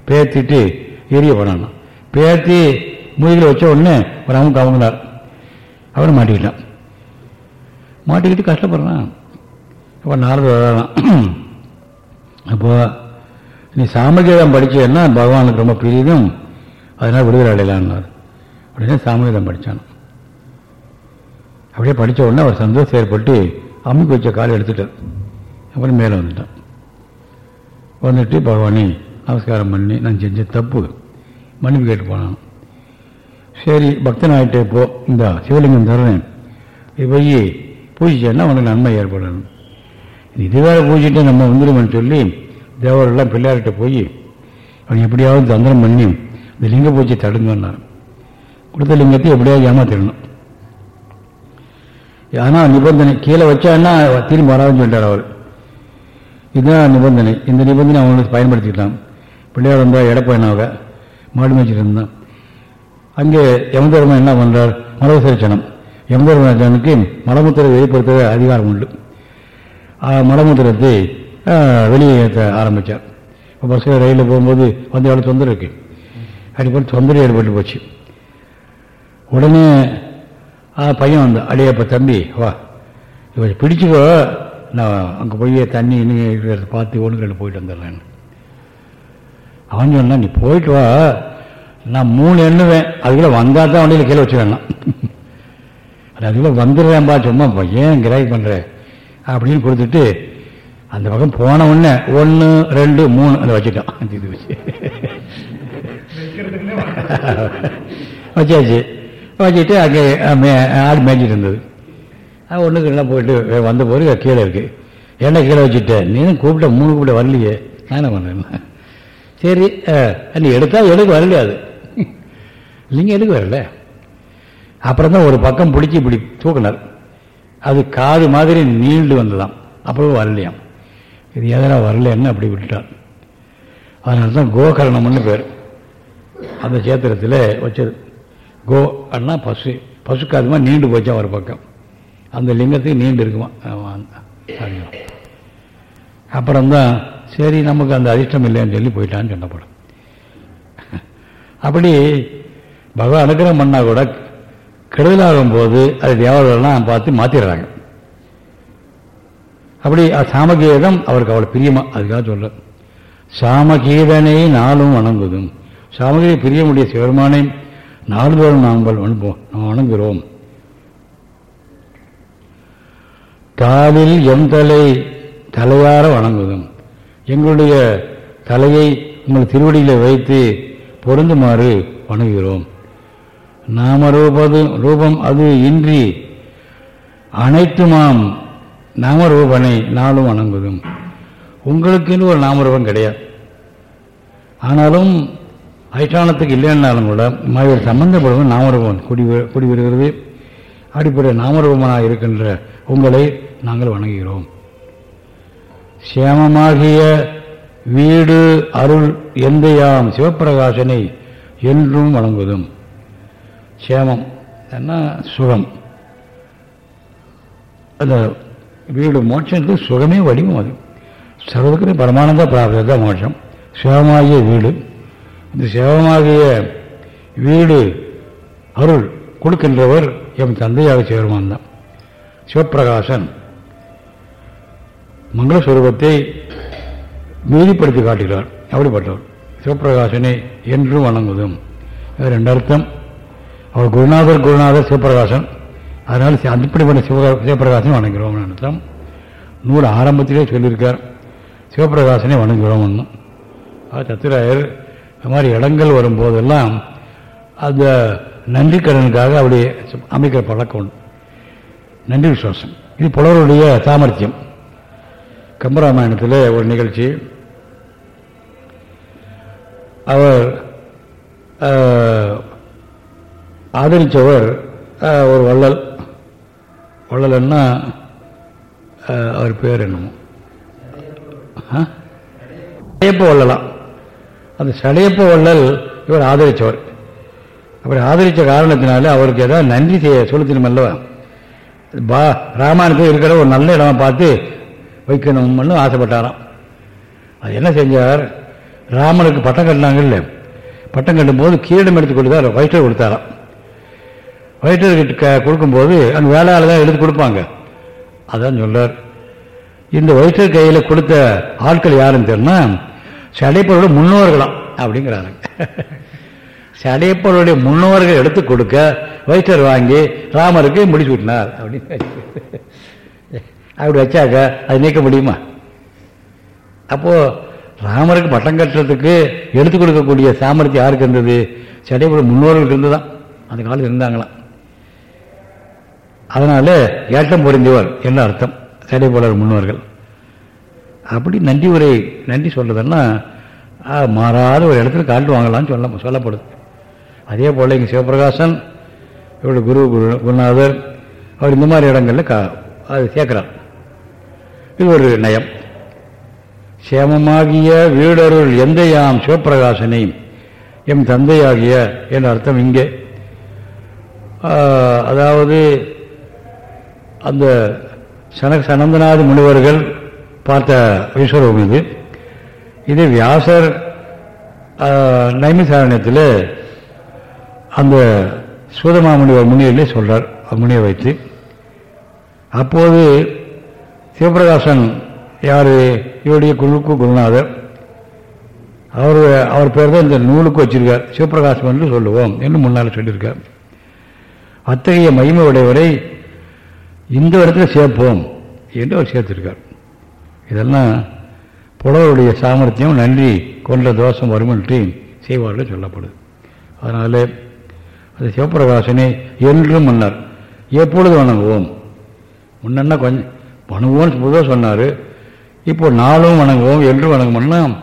பேத்திட்டு எரிய போனான். பேத்தி முதுகில் வச்ச உடனே ஒரு அவங்க அவங்களார் அவரை மாட்டிக்கிட்டான். மாட்டிக்கிட்டு கஷ்டப்படுறான். அப்போ நாலு வரான் அப்போ நீ சாமகீதம் படிச்சேன்னா பகவானுக்கு ரொம்ப பிரியதும் அதனால் விடுதலை அடையலான்னார். அப்படின்னா சாமகீதம் படித்தான் அப்படியே படித்த உடனே அவர் சந்தோஷம் ஏற்பட்டு அம்மிக்கு வச்ச காலை எடுத்துட்டார். அப்புறம் மேலே வந்துட்டான். வந்துட்டு பகவானே நமஸ்காரம் பண்ணி. நான் செஞ்ச தப்பு. மன்னிப்பு கேட்டு போனான். சரி பக்தன் ஆகிட்டே போ. இந்த சிவலிங்கம் தர்றேன். போய் பூஜிச்சேன்னா உனக்கு நன்மை ஏற்படணும். இது வேற பூஜிட்டு நம்ம வந்துடுமென்னு சொல்லி தேவரெல்லாம் பிள்ளையார்கிட்ட போய் அவன் எப்படியாவது தந்திரம் பண்ணி இந்த லிங்க பூஜை தடுங்கன்னார். கொடுத்த லிங்கத்தை எப்படியாவது ஏமாத்திடணும். ஆனால் நிபந்தனை கீழே வச்சான்னா திரும்பி வராதுன்னு சொல்லிட்டார் அவர். இதுதான் நிபந்தனை. இந்த நிபந்தனை அவங்களுக்கு பயன்படுத்திக்கலாம் பிள்ளையார் வந்தால் எடப்பயனாக மாடு மேய்ச்சிட்டு அங்கே யமதர்மன் என்ன பண்ணுறார் மலவிசரிச்சனம் யமதர்மனுக்கு மலமுத்திரை வெளிப்படுத்த அதிகாரம் உண்டு. மலமுத்திரத்தை வெளியேற்ற ஆரம்பித்தார் இப்போ பஸ்ஸில் ரயிலில் போகும்போது வந்து எவ்வளோ தொந்தரவு இருக்குது அடிப்படை தொந்தரவு ஏற்பட்டு போச்சு. உடனே பையன் வந்தான் அடியப்ப தம்பி வா. இவரை பிடிச்சிக்கோ. நான் அங்கே போய் தண்ணி இன்னும் இருக்கிறத பார்த்து ஒன்று போயிட்டு வந்துடுறேன். அவன் சொன்னான் நீ போயிட்டு வா. நான் மூணு எண்ணுவேன். அதுக்குள்ள வந்தால் தான் வண்டியில் கீழே வச்சுக்கலாம் அது அதுக்குள்ள வந்துடுறேன்பா சும்மா பையன் ஏன் கிராய் பண்ணுற அப்படின்னு கொடுத்துட்டு அந்த பக்கம் போன உடனே ஒன்று ரெண்டு மூணு அதை வச்சுட்டான். இது வச்சு வச்சாச்சு வச்சுட்டு அங்கே மே ஆடு மேய்ஞ்சிட்டு இருந்தது. அது ஒன்றுக்கு எல்லாம் போயிட்டு வந்த போது கீழே இருக்கு. என்ன கீழே வச்சுட்டேன் நீ தான் கூப்பிட்ட மூணு கூப்பிட்ட வரலையே. நான் என்ன பண்ணுறேன் சரி நீ எடுத்தால் எடுக்க வரலையா அது? இல்லைங்க எடுக்க வரல. அப்புறம் தான் ஒரு பக்கம் பிடிச்சி இப்படி தூக்கினார். அது காது மாதிரி நீண்டு வந்ததாம். அப்புறம் வரலையாம். இது எதனா வரலன்னு அப்படி விட்டுட்டார். அதனால தான் கோகரணம்னு பேர். அந்த சேத்திரத்தில் வச்சது கோ அண்ணா பசு பசுக்கு அது மாதிரி நீண்டு போச்சா ஒரு பக்கம். அந்த லிங்கத்துக்கு நீண்டு இருக்குமா? அப்புறம்தான் சரி நமக்கு அந்த அதிர்ஷ்டம் இல்லைன்னு சொல்லி போயிட்டான்னு சொன்னப்படும் அப்படி பகவான் அனுகிரகம் பண்ணா கூட கெடுதலாகும் போது அது தேவர்கள்லாம் பார்த்து மாத்திடுறாங்க. அப்படி சாமகீதம் அவருக்கு அவ்வளோ பிரியமா அதுக்காக சொல்ல சாமகீதனை நாளும் வணங்குதும். சாமகீத பிரியமுடைய சிவருமானை நாள்தோறும் நாங்கள் வணங்குகிறோம். காலில் எம் தலை தலையார வணங்குதும். எங்களுடைய தலையை உங்கள் திருவடியில் வைத்து பொருந்துமாறு வணங்குகிறோம். நாம ரூபது ரூபம் அது இன்றி அனைத்துமாம் நாமரூபனை நாளும் வணங்குதும். உங்களுக்குன்னு ஒரு நாமரூபம் கிடையாது. ஆனாலும் அதிஷ்டானத்துக்கு இல்லைன்னாலும் கூட மாவீர் சம்பந்தப்படுவது நாமரூபம். குடி குடி வருகிறது அடிப்படை நாமரூபமாக இருக்கின்ற உங்களை நாங்கள் வணங்குகிறோம். சேமமாகிய வீடு அருள் எந்தையாம் சிவப்பிரகாசனை என்றும் வழங்குவதும் சேமம். என்ன சுகம்? அந்த வீடு மோட்சத்துக்கு சுகமே வடிவம் அது. சர்வதற்கு பரமானந்த பிராப்தி மோட்சம். சுகமாகிய வீடு இந்த சிவமாகிய வீடு அருள் கொடுக்கின்றவர் எம் தந்தையாக சேருமான் தான் சிவப்பிரகாசன். மங்களஸ்வரூபத்தை மீதிப்படுத்தி காட்டுகிறார். அப்படிப்பட்டவர். சிவபிரகாசனை என்றும் வணங்குவதும். இது ரெண்டு அர்த்தம். அவர் குருநாதர் குருநாதர் சிவப்பிரகாசன். அதனால் சி- அப்படிப்பட்ட சிவ சிவபிரகாசனை வணங்குகிறோம் அர்த்தம். நூல் ஆரம்பத்திலே சொல்லியிருக்கார். சிவப்பிரகாசனை வணங்குகிறோம்னு. அது தத்துராயர் இந்த மாதிரி இடங்கள் வரும்போதெல்லாம் அந்த நன்றி கடனுக்காக அப்படி அமைக்கிற பழக்கம் உண்டு. நன்றி விசுவாசம். இது புலவருடைய சாமர்த்தியம். கம்பராமாயணத்தில் ஒரு நிகழ்ச்சி. அவர் ஆதரித்தவர் ஒரு வள்ளல். வள்ளலன்னா அவர் பேர் என்னமோ? ஆ? இப்போ வள்ளலாம் அந்த சடையப்ப வள்ளல் இவர் ஆதரித்தவர் அப்படி ஆதரித்த காரணத்தினால அவருக்கு ஏதாவது நன்றி செய்ய செலுத்தணும் அல்லவா பா ராமாயணத்தில் இருக்கிற ஒரு நல்ல இடமா பார்த்து வைக்கணும்னு ஆசைப்பட்டாராம். அது என்ன செஞ்சார்? ராமனுக்கு பட்டம் கட்டினாங்கல்ல. பட்டம் கட்டும்போது கீழம் எடுத்து கொடுத்தார் வயிற்று கொடுத்தாராம். வயிற்றுக்கிட்ட கொடுக்கும்போது அந்த வேலையால் தான் எடுத்து கொடுப்பாங்க. அதான் சொல்றார். இந்த வயிற்று கையில் கொடுத்த ஆட்கள் யாருன்னு தெரியுமா? சடைப்பொருளுடைய முன்னோர்களாம் அப்படிங்கிறாங்க சடையப்பொருளுடைய முன்னோர்கள் எடுத்து கொடுக்க வைத்தர் வாங்கி ராமருக்கு முடிச்சு விட்டினார் அப்படின்னு. அப்படி வச்சாக்க அது நீக்க முடியுமா? அப்போ ராமருக்கு பட்டம் கட்டுறதுக்கு எடுத்து கொடுக்கக்கூடிய சாமர்த்தியம் யாருக்கு இருந்தது? சடையப்பொருள் முன்னோர்களுக்கு இருந்துதான். அந்த காலத்தில் இருந்தாங்களாம். அதனால ஏட்டம் பொருந்தியவர் என்ன அர்த்தம்? சடையப்படர் முன்னோர்கள். அப்படி நன்றி உரை நன்றி சொல்கிறதுன்னா மாறாத ஒரு இடத்துல காட்டு வாங்கலாம்னு சொல்ல சொல்லப்படுது. அதே போல் இங்கே சிவபிரகாசன் இவருடைய குரு குரு குருநாதர் அவர் இந்த மாதிரி இடங்களில் கா அது சேர்க்குறார் இது ஒரு நயம். சேமமாகிய வீடருள் எந்த யாம் சிவபிரகாசனை எம் தந்தையாகிய என்ற அர்த்தம் இங்கே. அதாவது அந்த சன சனந்தநாத முனிவர்கள் பார்த்த விஸ்வரூபம் இது இது வியாசர் நைமிசாரண்யத்தில் அந்த சூதமாமுனிவர் முனியிலே சொல்கிறார் முனியை வைத்து. அப்போது சிவபிரகாசன் யார்? இவருடைய குழுக்கு குருநாதர். அவர் அவர் பேர் தான் இந்த நூலுக்கு வச்சிருக்கார். சிவபிரகாசம் என்று சொல்லுவோம் என்று முன்னால் சொல்லியிருக்கார். அத்தகைய மகிமை உடையவரை இந்த இடத்துல சேர்ப்போம் என்று அவர் சேர்த்திருக்கார். இதெல்லாம் புலவருடைய சாமர்த்தியம் நன்றி கொண்ட தோஷம் வருமென்று செய்வார்கள் சொல்லப்படுது. அதனால் அது சிவபிரகாசனே என்றும் மன்னர். எப்பொழுது வணங்குவோம்? முன்னா கொஞ்சம் வணங்குவோம்னு பொதுவாக சொன்னார். இப்போ நாளும் வணங்குவோம் என்றும் வணங்குவோம்னா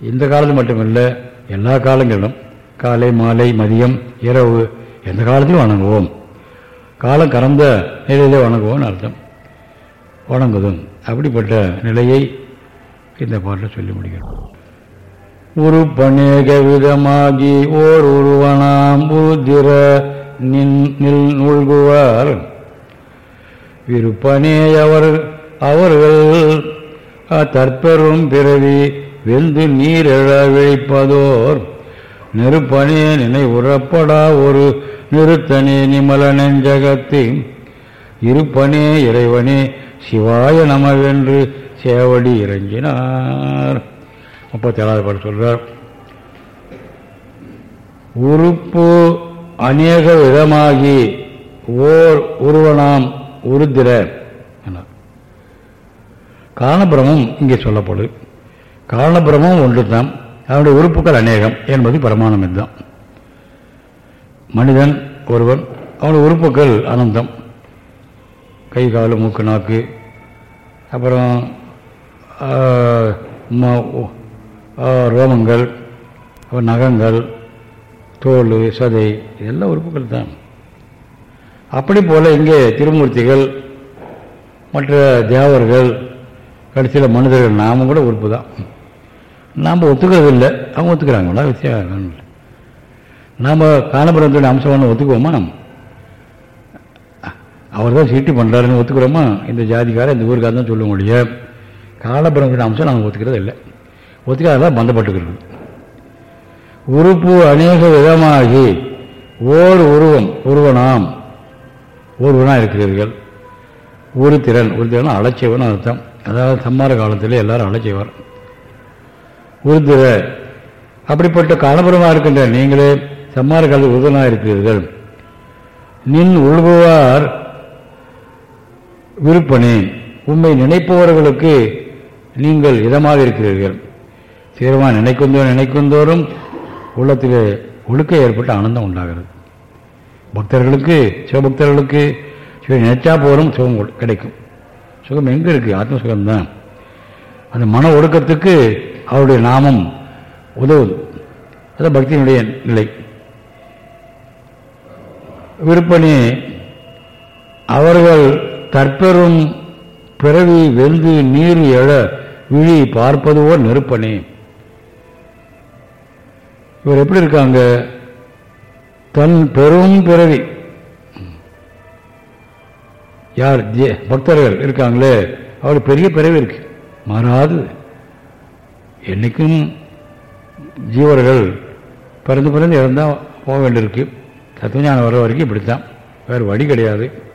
இந்த காலத்து மட்டுமில்லை எல்லா காலங்களிலும் காலை மாலை மதியம் இரவு எந்த காலத்தையும் வணங்குவோம். காலம் கறந்த நிலையிலே வணங்குவோம்னு அர்த்தம். வணங்குதும். அப்படிப்பட்ட நிலையை இந்த பாட்டில் சொல்லி முடிக்கிறோம் உருப்பநேக விதமாகி ஓர் உருவனாம் உருதிர நின் நில் நூல்குவார். விருப்பனே அவர் அவர்கள் தற்பெரும் பிறவி வெந்து நீரிழ விழிப்பதோர் நெருப்பனே நினைவுறப்படா ஒரு நிறுத்தனே நிமல நெஞ்சகத்தின். இருப்பனே இறைவனே சிவாய நமவென்று சேவடி இறங்கினார். முப்பத்தேழாவது பாடல் சொல்றார் உறுப்பு அநேக விதமாகி ஓர் உருவனாம் உருதிர என்றார். காரணபிரமம் இங்கே சொல்லப்படும் காரணபிரமம் ஒன்று தான் அவனுடைய உறுப்புகள் அநேகம் என்பது பிரமாணம் இதுதான். மனிதன் ஒருவன் அவனுடைய உறுப்புகள் அனந்தம். கை கால் மூக்கு நாக்கு. அப்புறம் ஓ- ரோமங்கள் அப்புறம் நகங்கள் தோல் சதை இதெல்லாம் உறுப்புகள் தான். அப்படி போல் இங்கே திருமூர்த்திகள் மற்ற தேவர்கள் கடைசியில் மனிதர்கள் நாமும் கூட உறுப்பு தான். நாம் ஒத்துக்கிறது இல்லை அவங்க ஒத்துக்கிறாங்களா? வித்தியாசம் நாம் காணபுரத்துடைய அம்சம் ஒன்று ஒத்துக்குவோமா நம்ம? அவர் தான் சீட்டி பண்ணுறாருன்னு ஒத்துக்கிறோமா? இந்த ஜாதிக்கார இந்த ஊருக்காக தான் சொல்ல முடியும் காலபிரமத்தின் அம்சம் நாங்கள் ஒத்துக்கிறது இல்லை. ஒத்துக்காதான் பந்தப்பட்டுக்கிறது. உறுப்பு அநேக விதமாகி ஓர் உருவம் உருவனாம். ஒருவனாக இருக்கிறீர்கள். ஒரு திறன் ஒரு திறன் அலட்சியவன் அர்த்தம். அதாவது சம்மார காலத்தில் எல்லாரும் அலட்சியவர் ஒரு திற. அப்படிப்பட்ட காலபுரமாக இருக்கின்ற நீங்களே சம்மார காலத்தில் உருவனாக இருக்கிறீர்கள். நின் உள்குவார் விருப்பனே உண்மை நினைப்பவர்களுக்கு நீங்கள் இதமாக இருக்கிறீர்கள். சீரமாக நினைக்குந்தோறும் நினைக்குந்தோறும் உள்ளத்தில் ஒழுக்க ஏற்பட்ட ஆனந்தம் உண்டாகிறது. பக்தர்களுக்கு சிவபக்தர்களுக்கு சிவ நினைச்சா போதும் சுகம் கிடைக்கும். சுகம் எங்கே இருக்கு? ஆத்ம சுகம்தான். அந்த மன ஒடுக்கத்துக்கு அவருடைய நாமம் உதவுது அது பக்தியினுடைய நிலை. விருப்பனே அவர்கள் தற்பெரும் பிறவி வெந்து நீர் எழ விழி பார்ப்பதுவோ நெருப்பனே. இவர் எப்படி இருக்காங்க? தன் பெரும் பிறவி. யார்? பக்தர்கள் இருக்காங்களே. அவளுக்கு பெரிய பிறவி இருக்கு. மாறாது. என்னைக்கும் ஜீவர்கள் பிறந்து பிறந்து இறந்தால் போக வேண்டியிருக்கு. தத்துவஞானம் வர்ற வரைக்கும் இப்படித்தான். வேறு வழி கிடையாது.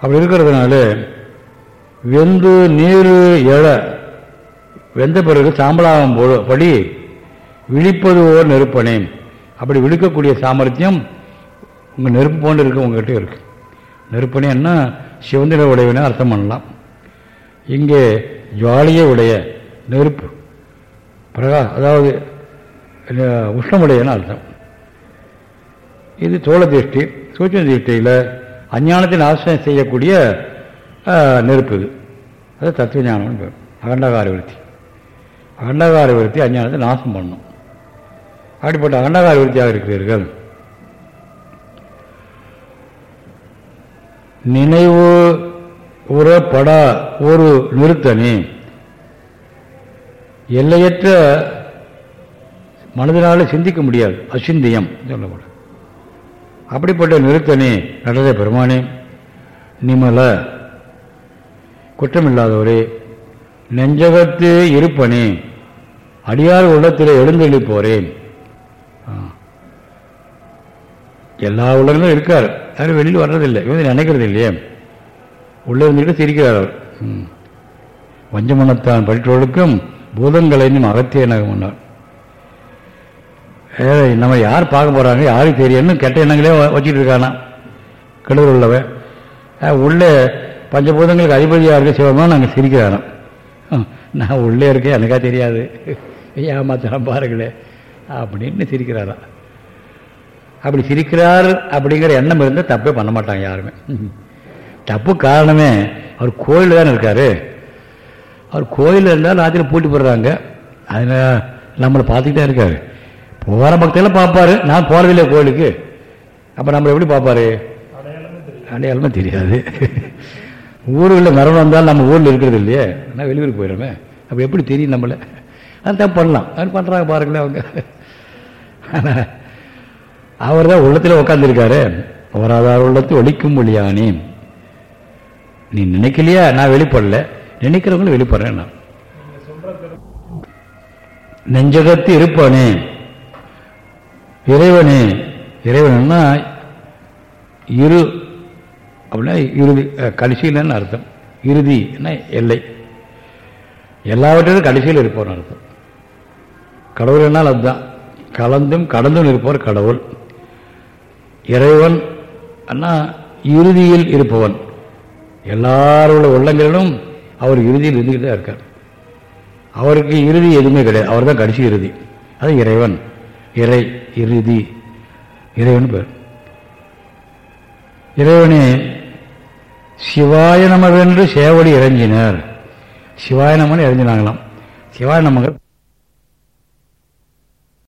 அப்படி இருக்கிறதுனால வெந்து நீர் எழ வெந்த பிறகு சாம்பலாகும் படி விழிப்பது ஓர் நெருப்பனே அப்படி விழிக்கக்கூடிய சாமர்த்தியம் உங்கள் நெருப்பு போன்று இருக்கு உங்ககிட்ட இருக்கு. நெருப்பனேன்னா சிவந்திர உடையவனே அர்த்தம் பண்ணலாம். இங்கே ஜுவாலிய உடைய நெருப்பு. பிரகா அதாவது உஷ்ணமுடையன்னு அர்த்தம். இது தோள திருஷ்டி. சூட்சம் திருஷ்டியில் அஞ்ஞானத்தை நாசம் செய்யக்கூடிய நெருப்பு இது. அது தத்துவ ஞானம்னு பேர் அகண்டகார விருத்தி. அகண்டகார விருத்தி அஞ்ஞானத்தை நாசம் பண்ணும். அப்படிப்பட்ட அகண்டகார விருத்தியாக இருக்கிறீர்கள். நினைவு உறப்பட ஒரு நிறுத்தனி. எல்லையற்ற மனதினால சிந்திக்க முடியாது. அசிந்தியம் சொல்லப்படும். அப்படிப்பட்ட நிறுத்தனே நடந்த பெருமானே. நிமல குற்றமில்லாதவரே நெஞ்சகத்து இருப்பனே அடியார் உள்ளத்தில் எழுந்தெழி போறேன் ஆ. எல்லா உள்ளங்களும் இருக்கார். யாரும் வெளியில் வர்றதில்லை. இவங்க நினைக்கிறது இல்லையே. உள்ளே இருந்துக்கிட்டு சிரிக்கிறார் அவர். ம். வஞ்சமனத்தான் பயிற்றோருக்கும் பூதங்களையும் அகத்தியனாக முன்னார் நம்ம யார் பார்க்க போகிறாங்க யாருக்கு தெரியும்னு கெட்ட எண்ணங்களே வச்சுட்டு இருக்கானா? கெடுதல் உள்ளவன். உள்ளே பஞ்சபூதங்களுக்கு அதிபதியாக இருக்க சிவமாக நாங்கள் சிரிக்கிறானோ நான் உள்ளே இருக்கேன் எனக்கா தெரியாது. ஏமாத்தலாம் பாருங்களே. அப்படின்னு சிரிக்கிறாராம். அப்படி சிரிக்கிறார் அப்படிங்கிற எண்ணம் இருந்தால் தப்பே பண்ண மாட்டாங்க யாருமே. தப்பு காரணமே அவர் கோயிலில் தானே இருக்காரு. அவர் கோயிலில் இருந்தால் ராத்திரி பூட்டி போடுறாங்க. அதில் நம்மளை பார்த்துக்கிட்டே இருக்காரு. போகிற பக்தெல்லாம் பார்ப்பாரு. நான் போகவில்லை கோயிலுக்கு. அப்போ நம்மளை எப்படி பார்ப்பாரு? அடையாளமே தெரியாது. ஊருகளில் மரணம் வந்தால் நம்ம ஊரில் இருக்கிறது இல்லையே. நான் வெளியூருக்கு போயிடுறோமே. அப்போ எப்படி தெரியும் நம்மளை? அதுதான் பண்ணலாம். அது பண்ணுறாங்க பாருங்களேன் அவங்க. ஆனால் அவர் தான் உள்ளத்தில் உட்காந்துருக்காரு அவராதார் உள்ளத்தை ஒழிக்கும் மொழியானே நீ நினைக்கலையா? நான் வெளிப்படல. நினைக்கிறவங்களும் வெளிப்படுறேன் நான். நெஞ்சகத்து இருப்பானே இறைவனே இறைவனா இரு அப்படின்னா இறுதி கடைசியில்னு அர்த்தம். இறுதினா எல்லை. எல்லாவற்றிலும் கடைசியில் இருப்பவன் அர்த்தம். கடவுள் என்னால் அதுதான். கலந்தும் கடந்தும் இருப்பவர் கடவுள். இறைவன் அண்ணா இறுதியில் இருப்பவன். எல்லாரோட உள்ளங்களிலும் அவர் இறுதியில் இருந்துக்கிட்டு தான் இருக்கார். அவருக்கு இறுதி எதுவுமே கிடையாது. அவர் தான் கடைசி இறுதி. அது இறைவன். இறை இறுதி. இறைவன் பேர். இறைவனே சிவாய நமவென்று சேவடி இறங்கினர். சிவாய நமன்னு இறங்கினாங்களாம். சிவாய நமகள்